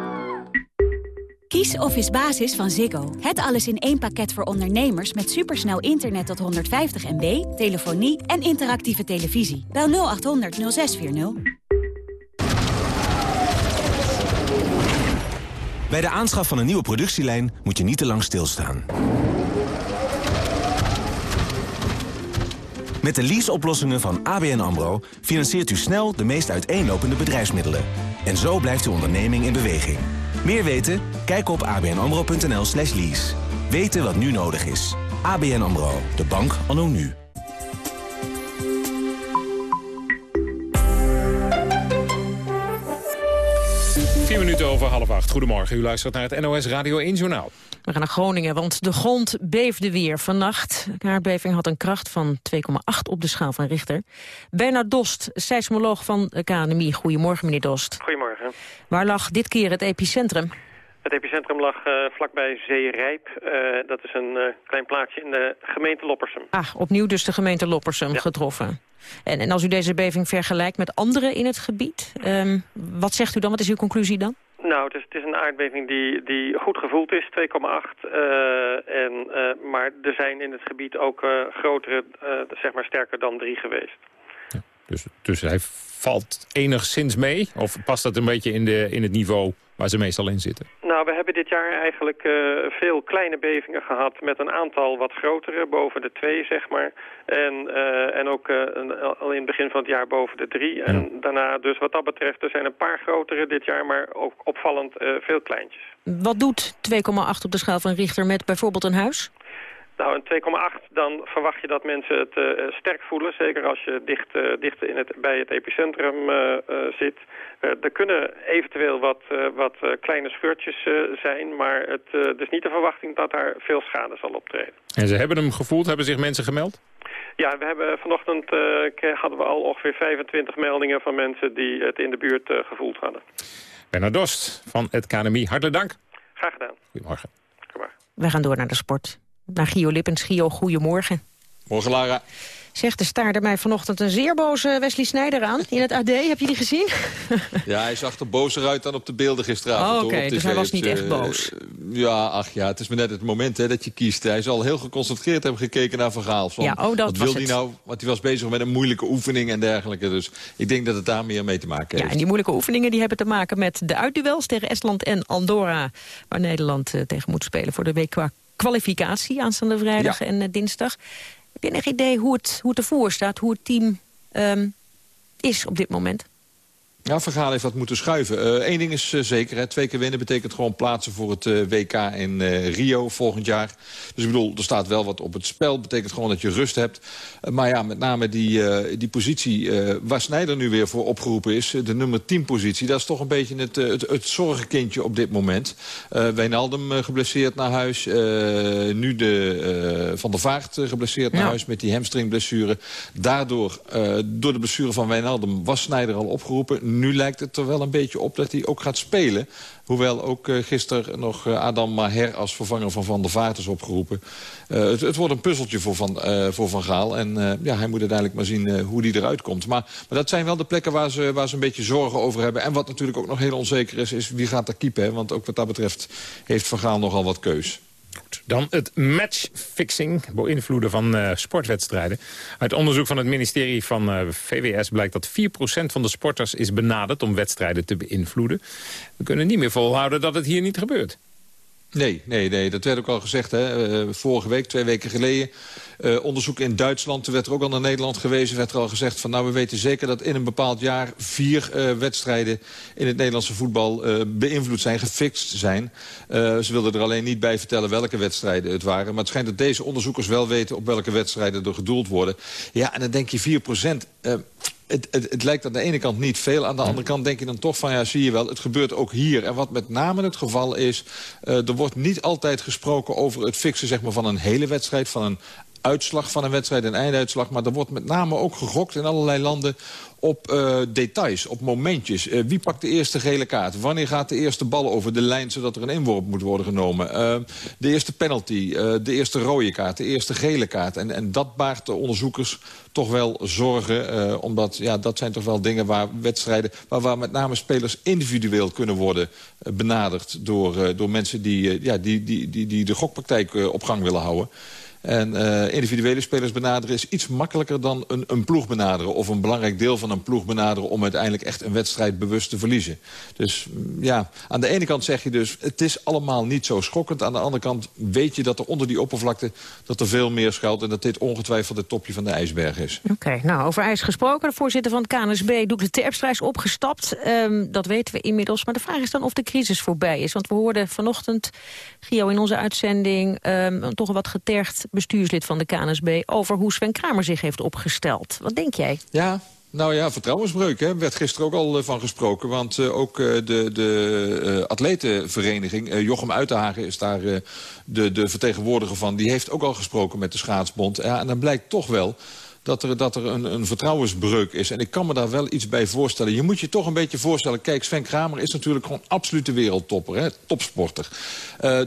Kies Office Basis van Ziggo. Het alles in één pakket voor ondernemers met supersnel internet tot 150 MB, telefonie en interactieve televisie. Bel 0800 0640. Bij de aanschaf van een nieuwe productielijn moet je niet te lang stilstaan. Met de leaseoplossingen van ABN AMRO financiert u snel de meest uiteenlopende bedrijfsmiddelen. En zo blijft uw onderneming in beweging. Meer weten? Kijk op abnamro.nl slash lease. Weten wat nu nodig is. ABN AMRO, de bank anno nu. 10 minuten over half acht. Goedemorgen, u luistert naar het NOS Radio 1 Journaal. We gaan naar Groningen, want de grond beefde weer vannacht. De aardbeving had een kracht van 2,8 op de schaal van Richter. Bernard Dost, seismoloog van de KNMI. Goedemorgen, meneer Dost. Goedemorgen. Waar lag dit keer het epicentrum? Het epicentrum lag uh, vlakbij Zeerijp. Uh, dat is een uh, klein plaatsje in de gemeente Loppersum. Ah, opnieuw dus de gemeente Loppersum ja. getroffen. En, en als u deze beving vergelijkt met andere in het gebied, um, wat zegt u dan? Wat is uw conclusie dan? Nou, het is, het is een aardbeving die, die goed gevoeld is, 2,8. Uh, en, uh, maar er zijn in het gebied ook uh, grotere, zeg maar sterker dan 3 geweest. Ja, dus, dus hij valt enigszins mee? Of past dat een beetje in, de, in het niveau waar ze meestal in zitten? Nou, we hebben dit jaar eigenlijk uh, veel kleine bevingen gehad... met een aantal wat grotere, boven de twee, zeg maar. En, uh, en ook uh, een, al in het begin van het jaar boven de drie. Ja. En daarna, dus wat dat betreft, er zijn een paar grotere dit jaar... maar ook opvallend veel kleintjes. Wat doet 2,8 op de schaal van Richter met bijvoorbeeld een huis? Nou, een 2,8, dan verwacht je dat mensen het uh, sterk voelen. Zeker als je dicht, uh, dicht in het, bij het epicentrum uh, zit. er kunnen eventueel wat, wat kleine scheurtjes zijn. Maar het, het is niet de verwachting dat daar veel schade zal optreden. En ze hebben hem gevoeld? Hebben zich mensen gemeld? Ja, we hebben vanochtend hadden we al ongeveer 25 meldingen van mensen die het in de buurt gevoeld hadden. Bernard Dost van het KNMI, hartelijk dank. Graag gedaan. Goedemorgen. Goedemorgen. We gaan door naar de sport naar Gio Lippens. Gio, goedemorgen. Morgen, Lara. Zegt de staarde mij vanochtend een zeer boze Wesley Snijder aan in het AD. Heb je die gezien? ja, hij zag er bozer uit dan op de beelden gisteravond. Oh, Oké, okay, dus hij was niet echt boos. Uh, ja, ach ja, het is maar net het moment hè, dat je kiest. Hij zal heel geconcentreerd hebben gekeken naar Vergaal. Van, ja, oh, dat wat wil hij nou? Want hij was bezig met een moeilijke oefening en dergelijke. Dus ik denk dat het daar meer mee te maken heeft. Ja, en die moeilijke oefeningen die hebben te maken met de uitduels tegen Estland en Andorra. Waar Nederland uh, tegen moet spelen voor de WK kwalificatie aanstaande vrijdag ja. en uh, dinsdag. Heb je enig idee hoe het, hoe het ervoor staat, hoe het team um, is op dit moment? Ja, Vergaal heeft wat moeten schuiven. Eén uh, ding is uh, zeker, hè. twee keer winnen betekent gewoon plaatsen voor het uh, WK in Rio volgend jaar. Dus ik bedoel, er staat wel wat op het spel. betekent gewoon dat je rust hebt. maar ja, met name die, die positie waar Snijder nu weer voor opgeroepen is... de nummer 10 positie, dat is toch een beetje het, het, het zorgenkindje op dit moment. Wijnaldum geblesseerd naar huis. nu de Van der Vaart geblesseerd naar huis met die hamstringblessure. Daardoor, door de blessure van Wijnaldum, was Snijder al opgeroepen nu lijkt het er wel een beetje op dat hij ook gaat spelen. Hoewel ook uh, gisteren nog uh, Adam Maher als vervanger van Van der Vaart is opgeroepen. Het, het, wordt een puzzeltje voor Van, voor van Gaal. En ja, hij moet uiteindelijk maar zien hoe die eruit komt. Maar, maar dat zijn wel de plekken waar ze, waar ze een beetje zorgen over hebben. En wat natuurlijk ook nog heel onzeker is, is wie gaat er keepen. Hè? Want ook wat dat betreft heeft Van Gaal nogal wat keus. Dan het matchfixing, beïnvloeden van uh, sportwedstrijden. Uit onderzoek van het ministerie van uh, VWS blijkt dat 4% van de sporters is benaderd om wedstrijden te beïnvloeden. We kunnen niet meer volhouden dat het hier niet gebeurt. Nee, nee, nee, dat werd ook al gezegd. Hè. Uh, vorige week, twee weken geleden. Uh, onderzoek in Duitsland, er werd er ook al naar Nederland gewezen... werd er al gezegd van nou, we weten zeker dat in een bepaald jaar... vier uh, wedstrijden in het Nederlandse voetbal beïnvloed zijn, gefixt zijn. ze wilden er alleen niet bij vertellen welke wedstrijden het waren. Maar het schijnt dat deze onderzoekers wel weten... op welke wedstrijden er gedoeld worden. Ja, en dan denk je 4 procent het, het, het, lijkt aan de ene kant niet veel. Aan de andere kant denk je dan toch van, ja, zie je wel, het gebeurt ook hier. En wat met name het geval is, er wordt niet altijd gesproken over het fixen zeg maar, van een hele wedstrijd, van een uitslag van een wedstrijd, een einduitslag. Maar er wordt met name ook gegokt in allerlei landen op uh, details, op momentjes. Uh, wie pakt de eerste gele kaart? Wanneer gaat de eerste bal over de lijn... zodat er een inworp moet worden genomen? Uh, de eerste penalty, de eerste rode kaart, de eerste gele kaart. En, en dat baart de onderzoekers toch wel zorgen. omdat ja, dat zijn toch wel dingen waar wedstrijden... waar, waar met name spelers individueel kunnen worden benaderd... door, door mensen die, ja, die, die, die, die de gokpraktijk op gang willen houden. En uh, individuele spelers benaderen is iets makkelijker dan een, een ploeg benaderen. Of een belangrijk deel van een ploeg benaderen om uiteindelijk echt een wedstrijd bewust te verliezen. Dus mm, ja, aan de ene kant zeg je dus het is allemaal niet zo schokkend. Aan de andere kant weet je dat er onder die oppervlakte dat er veel meer schuilt. En dat dit ongetwijfeld het topje van de ijsberg is. Oké, nou over ijs gesproken. De voorzitter van het KNSB, Doekle Terpstra, is opgestapt. Um, dat weten we inmiddels. Maar de vraag is dan of de crisis voorbij is. Want we hoorden vanochtend, Gio, in onze uitzending... Um, toch een wat getergd bestuurslid van de KNSB... over hoe Sven Kramer zich heeft opgesteld. Wat denk jij? Ja, Nou ja, vertrouwensbreuk, hè. werd gisteren ook al van gesproken. Want ook de, de atletenvereniging, Jochem Uitenhagen is daar de, de vertegenwoordiger van... die heeft ook al gesproken met de schaatsbond. Ja, en dan blijkt toch wel dat er, dat er een, een vertrouwensbreuk is. En ik kan me daar wel iets bij voorstellen. Je moet je toch een beetje voorstellen... kijk, Sven Kramer is natuurlijk gewoon absolute wereldtopper, hè, topsporter.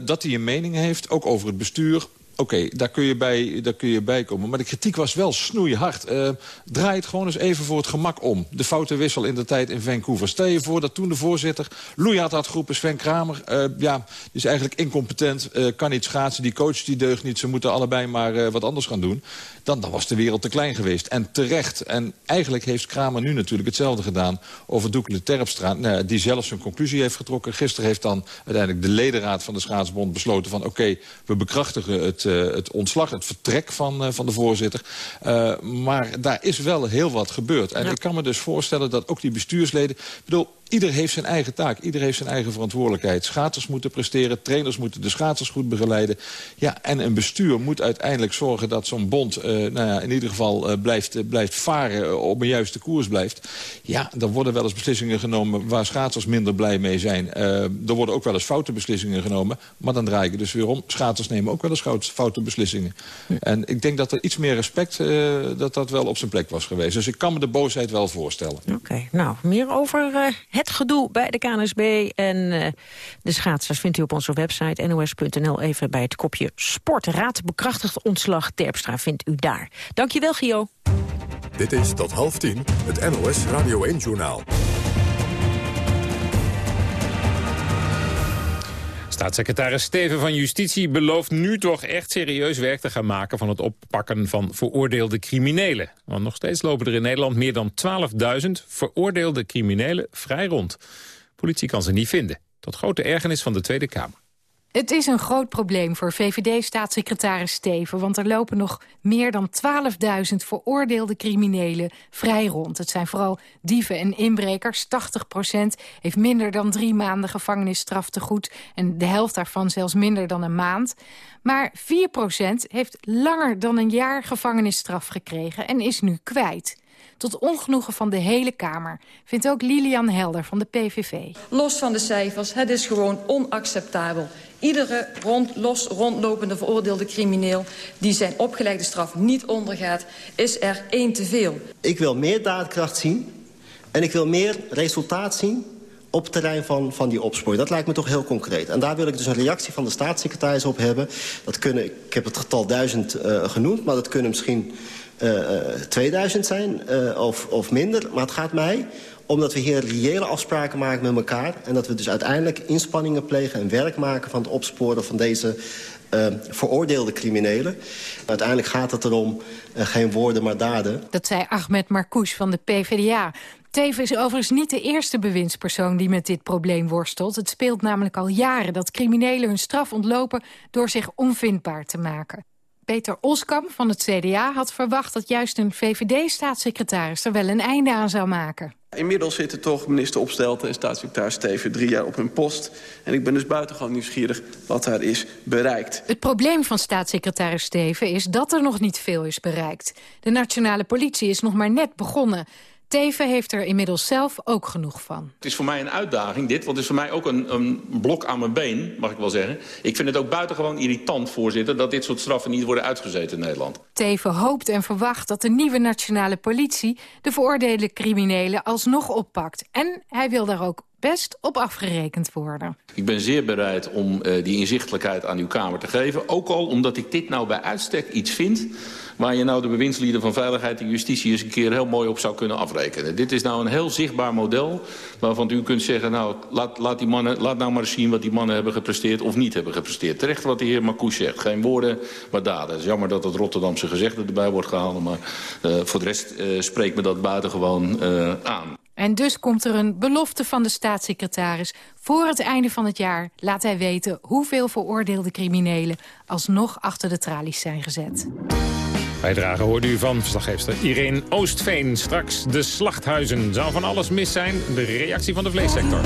Dat hij een mening heeft, ook over het bestuur Oké, daar, kun je bij, daar kun je bij komen. Maar de kritiek was wel snoeihard. Uh, draai het gewoon eens even voor het gemak om. De foute wissel in de tijd in Vancouver. Stel je voor dat toen de voorzitter loeihard had geroepen... Sven Kramer, uh, ja, is eigenlijk incompetent, uh, kan niet schaatsen. Die coach die deugt niet, ze moeten allebei maar wat anders gaan doen. Dan, dan was de wereld te klein geweest. En terecht. En eigenlijk heeft Kramer nu natuurlijk hetzelfde gedaan... over Doekele Terpstra, nou, die zelf zijn conclusie heeft getrokken. Gisteren heeft dan uiteindelijk de ledenraad van de schaatsbond besloten van... oké, we bekrachtigen het het ontslag, het vertrek van, uh, van de voorzitter. Uh, maar daar is wel heel wat gebeurd. En ja. ik kan me dus voorstellen dat ook die bestuursleden... Ik bedoel, Ieder heeft zijn eigen taak, ieder heeft zijn eigen verantwoordelijkheid. Schaters moeten presteren, trainers moeten de schaters goed begeleiden. Ja, en een bestuur moet uiteindelijk zorgen dat zo'n bond... Uh, nou ja, in ieder geval uh, blijft, uh, blijft varen, op een juiste koers blijft. Ja, er worden wel eens beslissingen genomen waar schaters minder blij mee zijn. er worden ook wel eens foute beslissingen genomen. Maar dan draai ik het dus weer om. Schaters nemen ook wel eens foute beslissingen. Ja. En ik denk dat er iets meer respect, dat dat wel op zijn plek was geweest. Dus ik kan me de boosheid wel voorstellen. Oké, okay, nou, meer over het gedoe bij de KNSB en uh, de schaatsers vindt u op onze website nos.nl. Even bij het kopje Sportraad bekrachtigd ontslag Terpstra vindt u daar. Dankjewel, Gio. Dit is tot half tien het NOS Radio 1-journaal. Staatssecretaris Steven van Justitie belooft nu toch echt serieus werk te gaan maken van het oppakken van veroordeelde criminelen. Want nog steeds lopen er in Nederland meer dan 12.000 veroordeelde criminelen vrij rond. Politie kan ze niet vinden, tot grote ergernis van de Tweede Kamer. Het is een groot probleem voor VVD-staatssecretaris Steven... want er lopen nog meer dan 12.000 veroordeelde criminelen vrij rond. Het zijn vooral dieven en inbrekers. 80% heeft minder dan drie maanden gevangenisstraf te goed... en de helft daarvan zelfs minder dan een maand. Maar 4% heeft langer dan een jaar gevangenisstraf gekregen... en is nu kwijt tot ongenoegen van de hele Kamer... vindt ook Lilian Helder van de PVV. Los van de cijfers, het is gewoon onacceptabel. Iedere rond, los rondlopende veroordeelde crimineel... die zijn opgelegde straf niet ondergaat, is er één te veel. Ik wil meer daadkracht zien en ik wil meer resultaat zien op het terrein van, van die opsporing. Dat lijkt me toch heel concreet. En daar wil ik dus een reactie van de staatssecretaris op hebben. Dat kunnen, ik heb het getal duizend uh, genoemd, maar dat kunnen misschien uh, 2000 zijn uh, of, of minder. Maar het gaat mij omdat we hier reële afspraken maken met elkaar... en dat we dus uiteindelijk inspanningen plegen en werk maken... van het opsporen van deze uh, veroordeelde criminelen. Uiteindelijk gaat het erom uh, geen woorden, maar daden. Dat zei Ahmed Marcouch van de PvdA. Teven is overigens niet de eerste bewindspersoon die met dit probleem worstelt. Het speelt namelijk al jaren dat criminelen hun straf ontlopen... door zich onvindbaar te maken. Peter Oskam van het CDA had verwacht dat juist een VVD-staatssecretaris er wel een einde aan zou maken. Inmiddels zitten toch minister Opstelten en staatssecretaris Steven drie jaar op hun post. En ik ben dus buitengewoon nieuwsgierig wat daar is bereikt. Het probleem van staatssecretaris Steven is dat er nog niet veel is bereikt. De nationale politie is nog maar net begonnen. Teven heeft er inmiddels zelf ook genoeg van. Het is voor mij een uitdaging dit, want het is voor mij ook een, een blok aan mijn been, mag ik wel zeggen. Ik vind het ook buitengewoon irritant, voorzitter, dat dit soort straffen niet worden uitgezeten in Nederland. Teven hoopt en verwacht dat de nieuwe nationale politie de veroordeelde criminelen alsnog oppakt. En hij wil daar ook best op afgerekend worden. Ik ben zeer bereid om uh, die inzichtelijkheid aan uw Kamer te geven. Ook al omdat ik dit nou bij uitstek iets vind waar je nou de bewindslieden van Veiligheid en Justitie eens een keer heel mooi op zou kunnen afrekenen. Dit is nou een heel zichtbaar model waarvan u kunt zeggen, nou, laat, laat, die mannen, laat nou maar eens zien wat die mannen hebben gepresteerd of niet hebben gepresteerd. Terecht wat de heer Marcouch zegt. Geen woorden, maar daden. Het is jammer dat het Rotterdamse gezegde erbij wordt gehaald, maar uh, voor de rest uh, spreekt me dat buitengewoon uh, aan. En dus komt er een belofte van de staatssecretaris. Voor het einde van het jaar laat hij weten hoeveel veroordeelde criminelen... alsnog achter de tralies zijn gezet. Bijdrage hoorde u van verslaggeefster Irene Oostveen. Straks de slachthuizen. Zou van alles mis zijn? De reactie van de vleessector.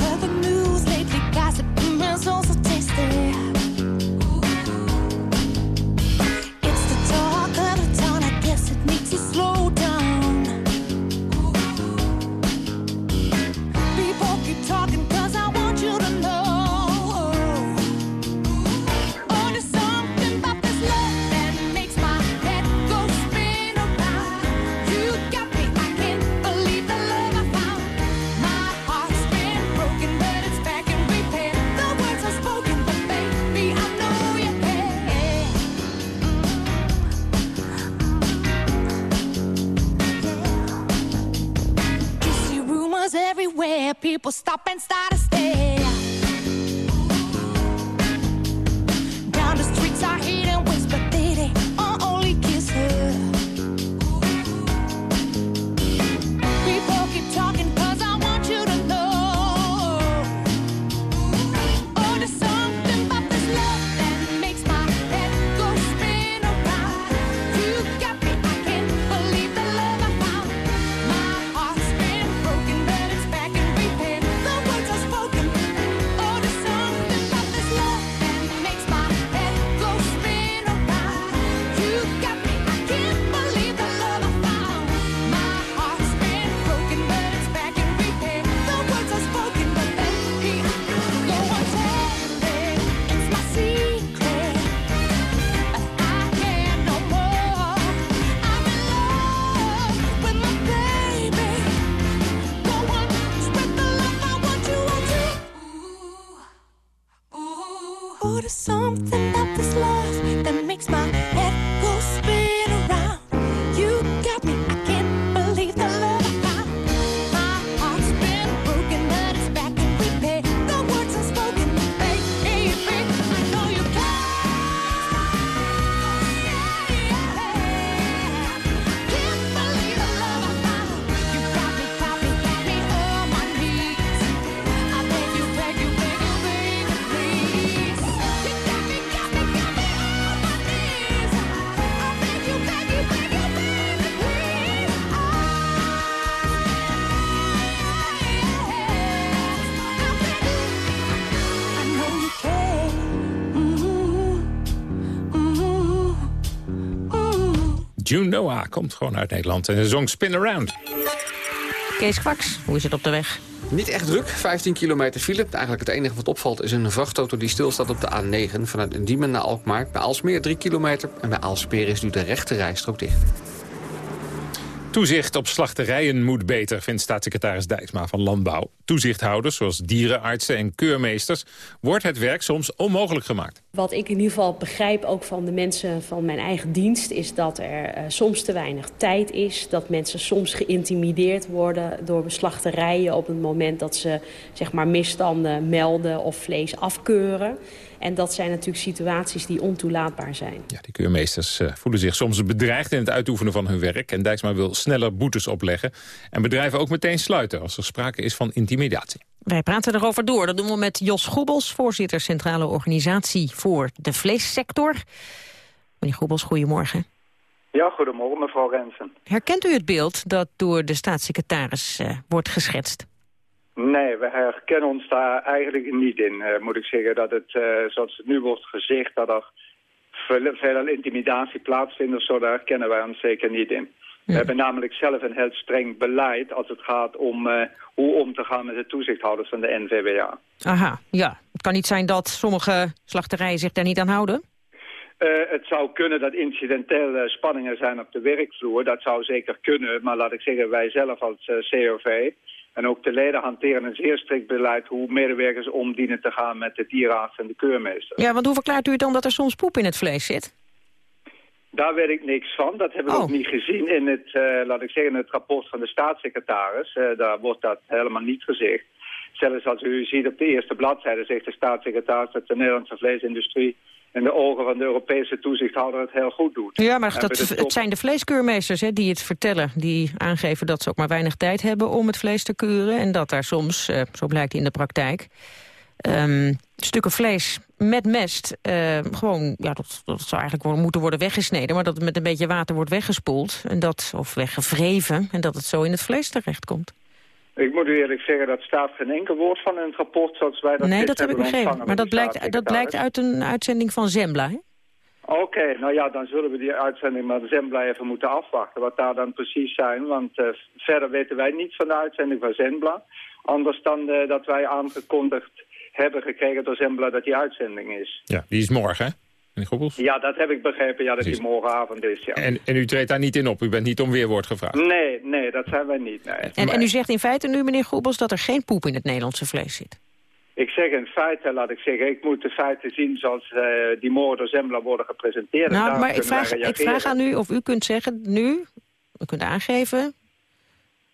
everywhere. People stop and start to stare. June Noah komt gewoon uit Nederland en de zong Spin Around. Kees Kwaks, hoe is het op de weg? Niet echt druk, 15 kilometer file. Eigenlijk het enige wat opvalt is een vrachtauto die stilstaat op de A9... vanuit Diemen naar Alkmaar. Bij Aalsmeer 3 kilometer en bij Aalspeer is nu de rechte rijstrook dicht. Toezicht op slachterijen moet beter, vindt staatssecretaris Dijksma van Landbouw. Toezichthouders, zoals dierenartsen en keurmeesters, wordt het werk soms onmogelijk gemaakt. Wat ik in ieder geval begrijp ook van de mensen van mijn eigen dienst... is dat er eh, soms te weinig tijd is. Dat mensen soms geïntimideerd worden door slachterijen... op het moment dat ze zeg maar, misstanden melden of vlees afkeuren. En dat zijn natuurlijk situaties die ontoelaatbaar zijn. Ja, die keurmeesters eh, voelen zich soms bedreigd in het uitoefenen van hun werk. En Dijksma wil sneller boetes opleggen. En bedrijven ook meteen sluiten als er sprake is van intimidatie. Wij praten erover door. Dat doen we met Jos Goebels, voorzitter Centrale Organisatie voor de Vleessector. Meneer Goebels, goedemorgen. Ja, goedemorgen mevrouw Rensen. Herkent u het beeld dat door de staatssecretaris eh, wordt geschetst? Nee, we herkennen ons daar eigenlijk niet in, eh, moet ik zeggen. Dat het, eh, zoals het nu wordt gezegd, dat er veel, veel intimidatie plaatsvindt zo, daar herkennen wij ons zeker niet in. We hebben namelijk zelf een heel streng beleid als het gaat om eh, hoe om te gaan met de toezichthouders van de NVWA. Aha, ja. Het kan niet zijn dat sommige slachterijen zich daar niet aan houden? Eh, het zou kunnen dat incidenteel eh, spanningen zijn op de werkvloer. Dat zou zeker kunnen. Maar laat ik zeggen, wij zelf als COV en ook de leden hanteren een zeer strikt beleid... hoe medewerkers om dienen te gaan met de dierenarts en de keurmeester. Ja, want hoe verklaart u dan dat er soms poep in het vlees zit? Daar weet ik niks van. Dat hebben we ook niet gezien in het, eh, laat ik zeggen, het rapport van de staatssecretaris. Eh, daar wordt dat helemaal niet gezegd. Zelfs als u ziet op de eerste bladzijde zegt de staatssecretaris dat de Nederlandse vleesindustrie in de ogen van de Europese toezichthouder het heel goed doet. Ja, maar dat, het zijn de vleeskeurmeesters hè, die het vertellen. Die aangeven dat ze ook maar weinig tijd hebben om het vlees te keuren. En dat daar soms, eh, zo blijkt in de praktijk, ehm, stukken vlees met mest... eh, gewoon, ja, dat, dat zou eigenlijk moeten worden weggesneden... maar dat het met een beetje water wordt weggespoeld. En dat, of weggevreven. En dat het zo in het vlees terechtkomt. Ik moet u eerlijk zeggen, dat staat geen enkel woord van in het rapport zoals wij dat nee, dit dat heb ik hebben begrepen. Maar van dat blijkt, dat blijkt uit een uitzending van Zembla, hè? Oké, nou ja, dan zullen we die uitzending met Zembla even moeten afwachten. Wat daar dan precies zijn, want eh, verder weten wij niets van de uitzending van Zembla. Anders dan eh, dat wij aangekondigd hebben gekregen door Zembla dat die uitzending is. Ja, die is morgen, hè? Ja, dat heb ik begrepen, ja, dat Precies. die morgenavond is, ja. En, en u treedt daar niet in op? U bent niet om weerwoord gevraagd? Nee, nee, dat zijn wij niet, nee. En, en u zegt in feite nu, meneer Goebels, dat er geen poep in het Nederlandse vlees zit. Ik zeg in feite, laat ik zeggen, ik moet de feiten zien zoals eh, die morgen door Zembla worden gepresenteerd. En Nou, maar ik vraag, ik vraag aan u of u kunt zeggen nu, u kunt aangeven...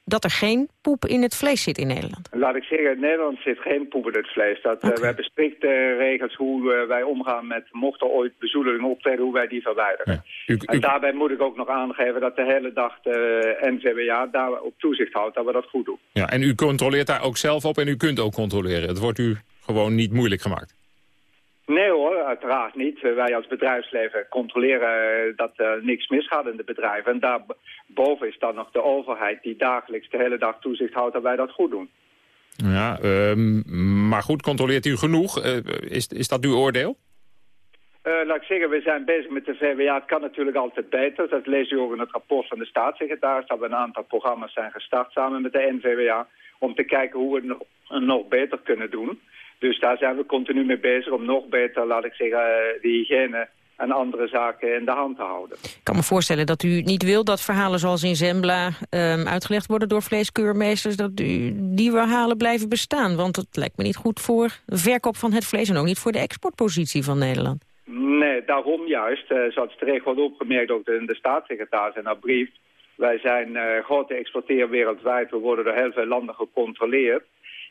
dat er geen poep in het vlees zit in Nederland? Laat ik zeggen, in Nederland zit geen poep in het vlees. Dat, eh, we hebben strikte regels hoe eh, wij omgaan met, mocht er ooit bezoedeling optreden, hoe wij die verwijderen. en daarbij moet ik ook nog aangeven dat de hele dag de NVWA daar op toezicht houdt dat we dat goed doen. Ja, en u controleert daar ook zelf op en u kunt ook controleren. Het wordt u gewoon niet moeilijk gemaakt. Nee hoor, uiteraard niet. Wij als bedrijfsleven controleren dat er niks misgaat in de bedrijven. En daarboven is dan nog de overheid die dagelijks de hele dag toezicht houdt dat wij dat goed doen. Ja, ehm, maar goed, controleert u genoeg? Eh, is, is dat uw oordeel? Eh, laat ik zeggen, we zijn bezig met de VWA. Het kan natuurlijk altijd beter. Dat lees u ook in het rapport van de staatssecretaris. Dat we een aantal programma's zijn gestart samen met de NVWA. Om te kijken hoe we het nog, nog beter kunnen doen. Dus daar zijn we continu mee bezig om nog beter, laat ik zeggen, eh, de hygiëne en andere zaken in de hand te houden. Ik kan me voorstellen dat u niet wil dat verhalen zoals in Zembla ehm, uitgelegd worden door vleeskeurmeesters, dat u die verhalen blijven bestaan. Want het lijkt me niet goed voor de verkoop van het vlees en ook niet voor de exportpositie van Nederland. Nee, daarom juist, eh, zoals terecht wordt opgemerkt ook in de staatssecretaris in haar brief. Wij zijn eh, grote exporteer wereldwijd, we worden door heel veel landen gecontroleerd.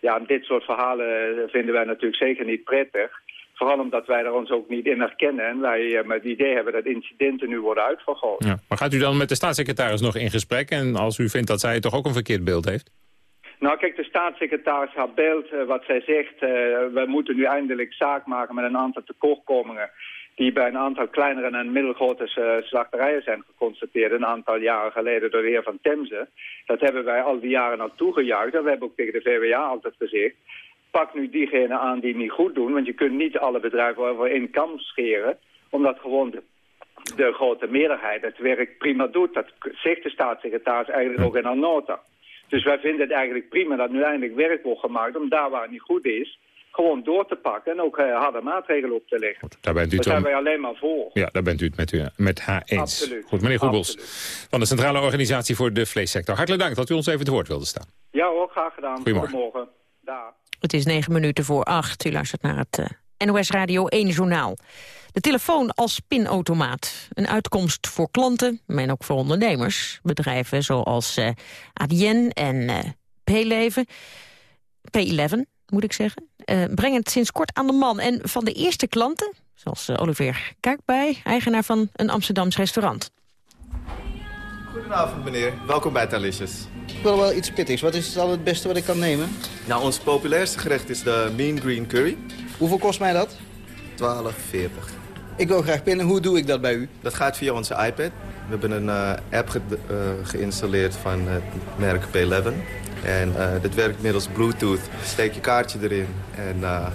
Ja, dit soort verhalen vinden wij natuurlijk zeker niet prettig. Vooral omdat wij er ons ook niet in herkennen. En wij eh, met het idee hebben dat incidenten nu worden uitvergroot. Ja. Maar gaat u dan met de staatssecretaris nog in gesprek? En als u vindt dat zij toch ook een verkeerd beeld heeft? Nou kijk, de staatssecretaris haar beeld, eh, wat zij zegt... eh, we moeten nu eindelijk zaak maken met een aantal tekortkomingen... die bij een aantal kleinere en middelgrote eh, slachterijen zijn geconstateerd... een aantal jaren geleden door de heer Van Temse. Dat hebben wij al die jaren al toegejuicht. En we hebben ook tegen de VWA altijd gezegd... pak nu diegenen aan die het niet goed doen... want je kunt niet alle bedrijven over één kam scheren... omdat gewoon de de grote meerderheid het werk prima doet. Dat zegt de staatssecretaris eigenlijk ook in haar nota. Dus wij vinden het eigenlijk prima dat nu eindelijk werk wordt gemaakt... om daar waar het niet goed is, gewoon door te pakken... en ook eh, harde maatregelen op te leggen. Daar bent u Daar zijn wel- wij alleen maar voor. Ja, daar bent u het met, u, met haar eens. Absoluut. Goed, meneer Goebels van de Centrale Organisatie voor de Vleessector. Hartelijk dank dat u ons even het woord wilde staan. Ja hoor, graag gedaan. Goedemorgen. Goedemorgen. Daar. Het is negen minuten voor acht. U luistert naar het eh, NOS Radio 1 Journaal. De telefoon als pinautomaat. Een uitkomst voor klanten, maar ook voor ondernemers. Bedrijven zoals eh ADN en eh Payleven. P11, moet ik zeggen. Eh, brengen het sinds kort aan de man. En van de eerste klanten, zoals eh, Olivier Kijkbij... eigenaar van een Amsterdams restaurant. Goedenavond meneer, welkom bij Talicious. Ik wil wel iets pittigs. Wat is dan het beste wat ik kan nemen? Nou, ons populairste gerecht is de Mean Green Curry. Hoeveel kost mij dat? 12,40. Ik wil graag pinnen. Hoe doe ik dat bij u? Dat gaat via onze iPad. We hebben een eh, app ge- eh, geïnstalleerd van het merk P11. En eh dit werkt middels Bluetooth. Steek je kaartje erin en... eh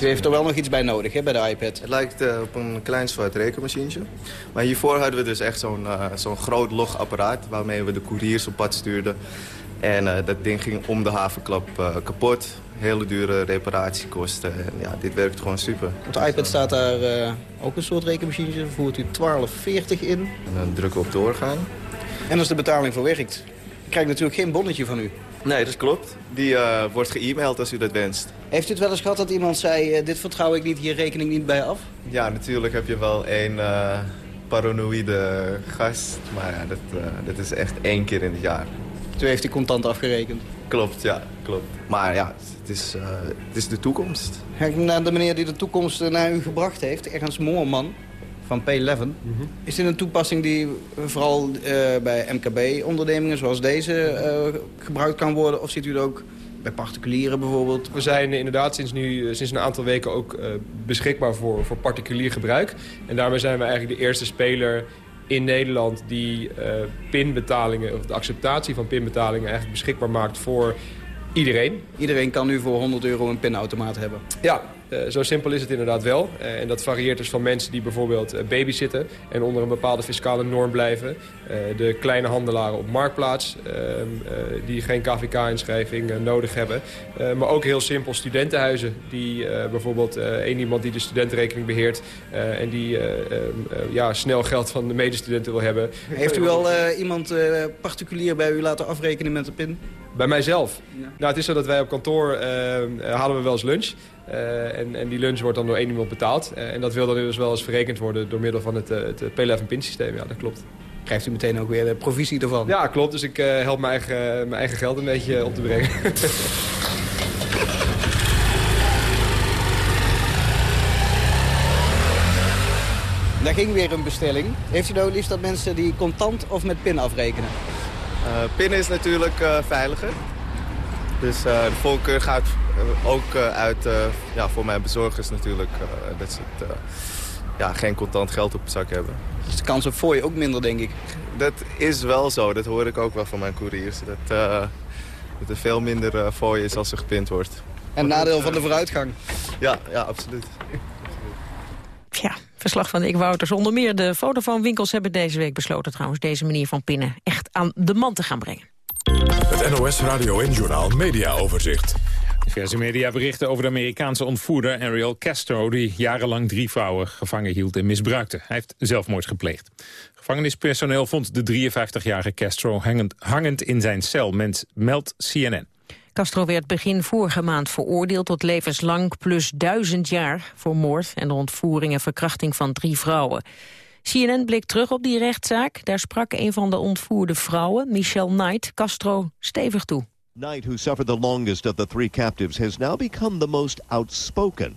U heeft er wel nog iets bij nodig hè, bij de iPad. Het lijkt eh, op een klein zwart rekenmachientje. Maar hiervoor hadden we dus echt zo'n zo'n groot logapparaat... waarmee we de couriers op pad stuurden. En dat ding ging om de havenklap kapot. Hele dure reparatiekosten. En ja, dit werkt gewoon super. Op de iPad staat daar ook een soort rekenmachientje. Daar voert u 12,40 in. En dan drukken we op doorgaan. En als de betaling verwerkt, ik krijg natuurlijk geen bonnetje van u. Nee, dat klopt. Die eh, wordt ge-mailed als u dat wenst. Heeft u het wel eens gehad dat iemand zei... eh, dit vertrouw ik niet, hier rekening niet bij af? Ja, natuurlijk heb je wel één eh, paranoïde gast. Maar ja, dat, dat is echt één keer in het jaar. Toen heeft hij contant afgerekend. Klopt, ja, klopt. Maar ja, het is, het is de toekomst. Kijk naar de meneer die de toekomst naar u gebracht heeft. Ernst Moorman van P11. Is dit een toepassing die vooral eh, bij MKB-ondernemingen zoals deze eh, gebruikt kan worden? Of ziet u het ook bij particulieren bijvoorbeeld? We zijn inderdaad sinds, nu, sinds een aantal weken ook eh, beschikbaar voor, voor particulier gebruik. En daarmee zijn we eigenlijk de eerste speler in Nederland die eh, pinbetalingen, of de acceptatie van pinbetalingen eigenlijk beschikbaar maakt voor iedereen. Iedereen kan nu voor 100 euro een pinautomaat hebben. Ja, eh, zo simpel is het inderdaad wel. Eh, en dat varieert dus van mensen die bijvoorbeeld eh, babysitten... en onder een bepaalde fiscale norm blijven. Eh, de kleine handelaren op Marktplaats... ehm, eh, die geen KVK-inschrijving eh, nodig hebben. Eh, maar ook heel simpel studentenhuizen... die eh, bijvoorbeeld eh, één iemand die de studentenrekening beheert... eh, en die eh, ehm, eh, ja, snel geld van de medestudenten wil hebben. Heeft u al eh, iemand eh, particulier bij u laten afrekenen met de pin? Bij mijzelf? Nou, het is zo dat wij op kantoor eh, eh, halen we wel eens lunch. Eh, en, en die lunch wordt dan door één iemand betaald. Eh, en dat wil dan dus wel eens verrekend worden door middel van het, eh, het P11 PIN-systeem. Ja, dat klopt. krijgt u meteen ook weer de provisie ervan. Ja, klopt. Dus ik eh, help mijn eigen, mijn eigen geld een beetje op te brengen. Daar ging weer een bestelling. Heeft u nou liefst dat mensen die contant of met pin afrekenen? Eh, pinnen is natuurlijk eh, veiliger. Dus eh, de voorkeur gaat eh, ook eh, uit eh, ja, voor mijn bezorgers natuurlijk. eh, dat ze het, eh, ja, geen contant geld op zak hebben. Dus de kans op voor je ook minder, denk ik. Dat is wel zo. Dat hoor ik ook wel van mijn couriers. Dat, eh, dat er veel minder uh, voor je is als er gepind wordt. En nadeel van de vooruitgang. Ja, ja absoluut. Ja, verslag van Dick Wouters. Onder meer de Vodafone-winkels hebben deze week besloten trouwens deze manier van pinnen echt aan de man te gaan brengen. Het NOS Radio en Journal Media Overzicht. Diverse media berichten over de Amerikaanse ontvoerder Ariel Castro... die jarenlang drie vrouwen gevangen hield en misbruikte. Hij heeft zelfmoord gepleegd. Gevangenispersoneel vond de 53-jarige Castro hangend, hangend in zijn cel, meldt CNN. Castro werd begin vorige maand veroordeeld tot levenslang plus duizend jaar voor moord en de ontvoering en verkrachting van drie vrouwen. CNN blikt terug op die rechtszaak. Daar sprak een van de ontvoerde vrouwen, Michelle Knight, Castro stevig toe. Knight, who suffered the longest of the three captives, has now become the most outspoken.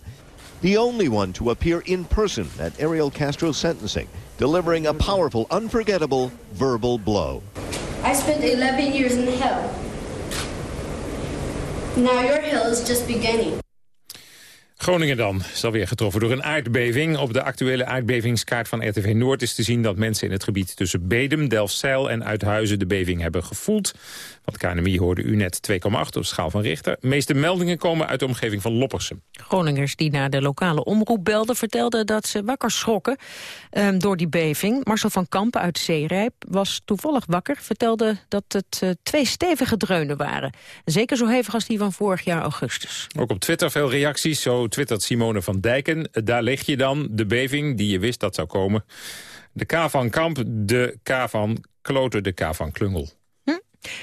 The only one to appear in person at Ariel Castro's sentencing, delivering a powerful, unforgettable verbal blow. I spent 11 years in hell. Now your hell is just beginning. Groningen dan is alweer getroffen door een aardbeving. Op de actuele aardbevingskaart van RTV Noord is te zien dat mensen in het gebied tussen Bedum, Delfzijl en Uithuizen de beving hebben gevoeld. Want KNMI hoorde u net 2,8 op schaal van Richter. De meeste meldingen komen uit de omgeving van Loppersum. Groningers die naar de lokale omroep belden vertelden dat ze wakker schrokken ehm, door die beving. Marcel van Kampen uit Zeerijp was toevallig wakker, vertelde dat het eh, twee stevige dreunen waren. Zeker zo hevig als die van vorig jaar augustus. Ook op Twitter veel reacties. Zo twittert Simone van Dijken. Daar lig je dan, de beving die je wist dat zou komen. De K van Kamp, de K van Kloten, de K van Klungel.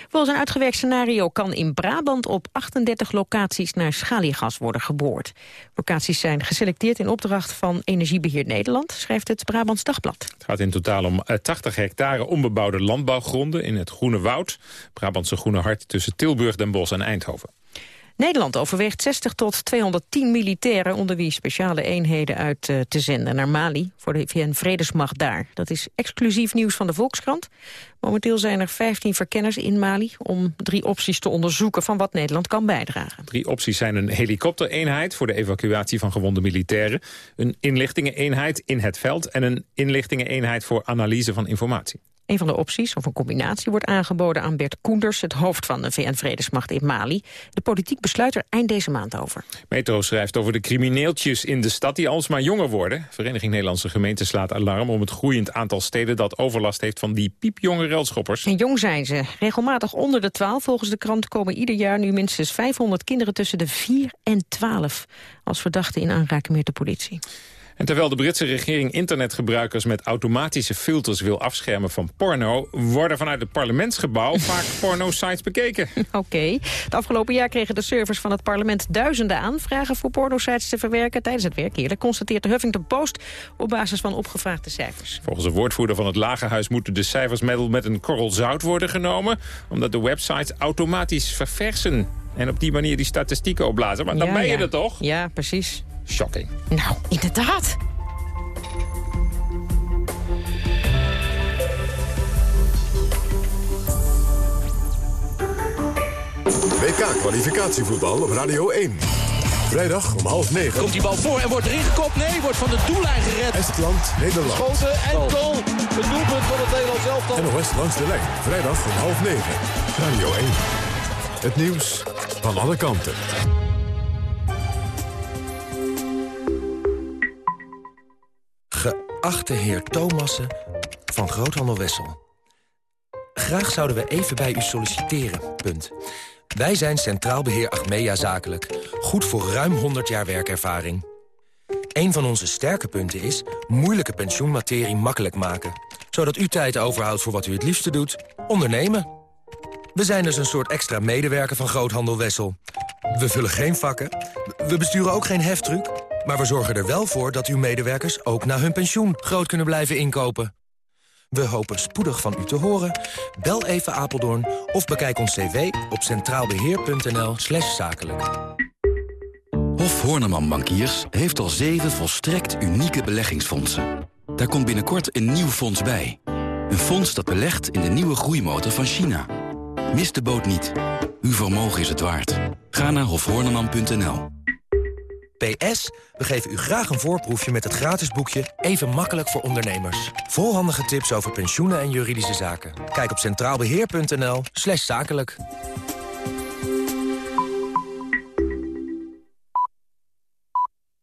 Volgens een uitgewerkt scenario kan in Brabant op 38 locaties naar schaliegas worden geboord. Locaties zijn geselecteerd in opdracht van Energiebeheer Nederland, schrijft het Brabants Dagblad. Het gaat in totaal om eh, 80 hectare onbebouwde landbouwgronden in het Groene Woud. Brabantse Groene Hart tussen Tilburg, Den Bosch en Eindhoven. Nederland overweegt 60 tot 210 militairen... onder wie speciale eenheden uit eh, te zenden naar Mali... voor de VN-vredesmacht daar. Dat is exclusief nieuws van de Volkskrant. Momenteel zijn er 15 verkenners in Mali... om drie opties te onderzoeken van wat Nederland kan bijdragen. Drie opties zijn een helikoptereenheid voor de evacuatie van gewonde militairen... een inlichtingeneenheid in het veld... en een inlichtingeneenheid voor analyse van informatie. Een van de opties, of een combinatie, wordt aangeboden aan Bert Koenders... het hoofd van de VN-vredesmacht in Mali. De politiek besluit er eind deze maand over. Metro schrijft over de crimineeltjes in de stad die alsmaar jonger worden. Vereniging Nederlandse Gemeenten slaat alarm om het groeiend aantal steden... dat overlast heeft van die piepjonge relschoppers. En jong zijn ze. Regelmatig onder de 12. Volgens de krant komen ieder jaar nu minstens 500 kinderen tussen de 4 en 12... als verdachten in aanraking met de politie. En terwijl de Britse regering internetgebruikers met automatische filters wil afschermen van porno, worden vanuit het parlementsgebouw vaak porno-sites bekeken. Oké. Het afgelopen jaar kregen de servers van het parlement duizenden aanvragen voor pornosites te verwerken tijdens het werk. Eerlijk constateert de Huffington Post op basis van opgevraagde cijfers. Volgens een woordvoerder van het Lagerhuis moeten de cijfers met een korrel zout worden genomen, omdat de websites automatisch verversen. En op die manier die statistieken opblazen. Maar dan Ja, ben je ja. er toch? Ja, precies. Shocking. Nou, inderdaad. WK-kwalificatievoetbal op Radio 1. Vrijdag om half negen. Komt die bal voor en wordt erin gekopt? Nee, wordt van de doellijn gered. Estland, Nederland. Schoten en goal. Het doelpunt van het Nederlands elftal. NOS langs de lijn. Vrijdag om half negen. Radio 1. Het nieuws van alle kanten. Geachte heer Thomassen van Groothandel Wessel. Graag zouden we even bij u solliciteren. Punt. Wij zijn Centraal Beheer Achmea Zakelijk. Goed voor ruim 100 jaar werkervaring. Een van onze sterke punten is moeilijke pensioenmaterie makkelijk maken. Zodat u tijd overhoudt voor wat u het liefste doet. Ondernemen. We zijn dus een soort extra medewerker van Groothandel Wessel. We vullen geen vakken. We besturen ook geen heftruck. Maar we zorgen er wel voor dat uw medewerkers ook na hun pensioen groot kunnen blijven inkopen. We hopen spoedig van u te horen. Bel even Apeldoorn of bekijk ons cv op centraalbeheer.nl slash zakelijk. Hof Horneman Bankiers heeft al zeven volstrekt unieke beleggingsfondsen. Daar komt binnenkort een nieuw fonds bij. Een fonds dat belegt in de nieuwe groeimotor van China. Mis de boot niet. Uw vermogen is het waard. Ga naar hofhorneman.nl. PS, we geven u graag een voorproefje met het gratis boekje Even makkelijk voor ondernemers. Vol handige tips over pensioenen en juridische zaken. Kijk op centraalbeheer.nl zakelijk.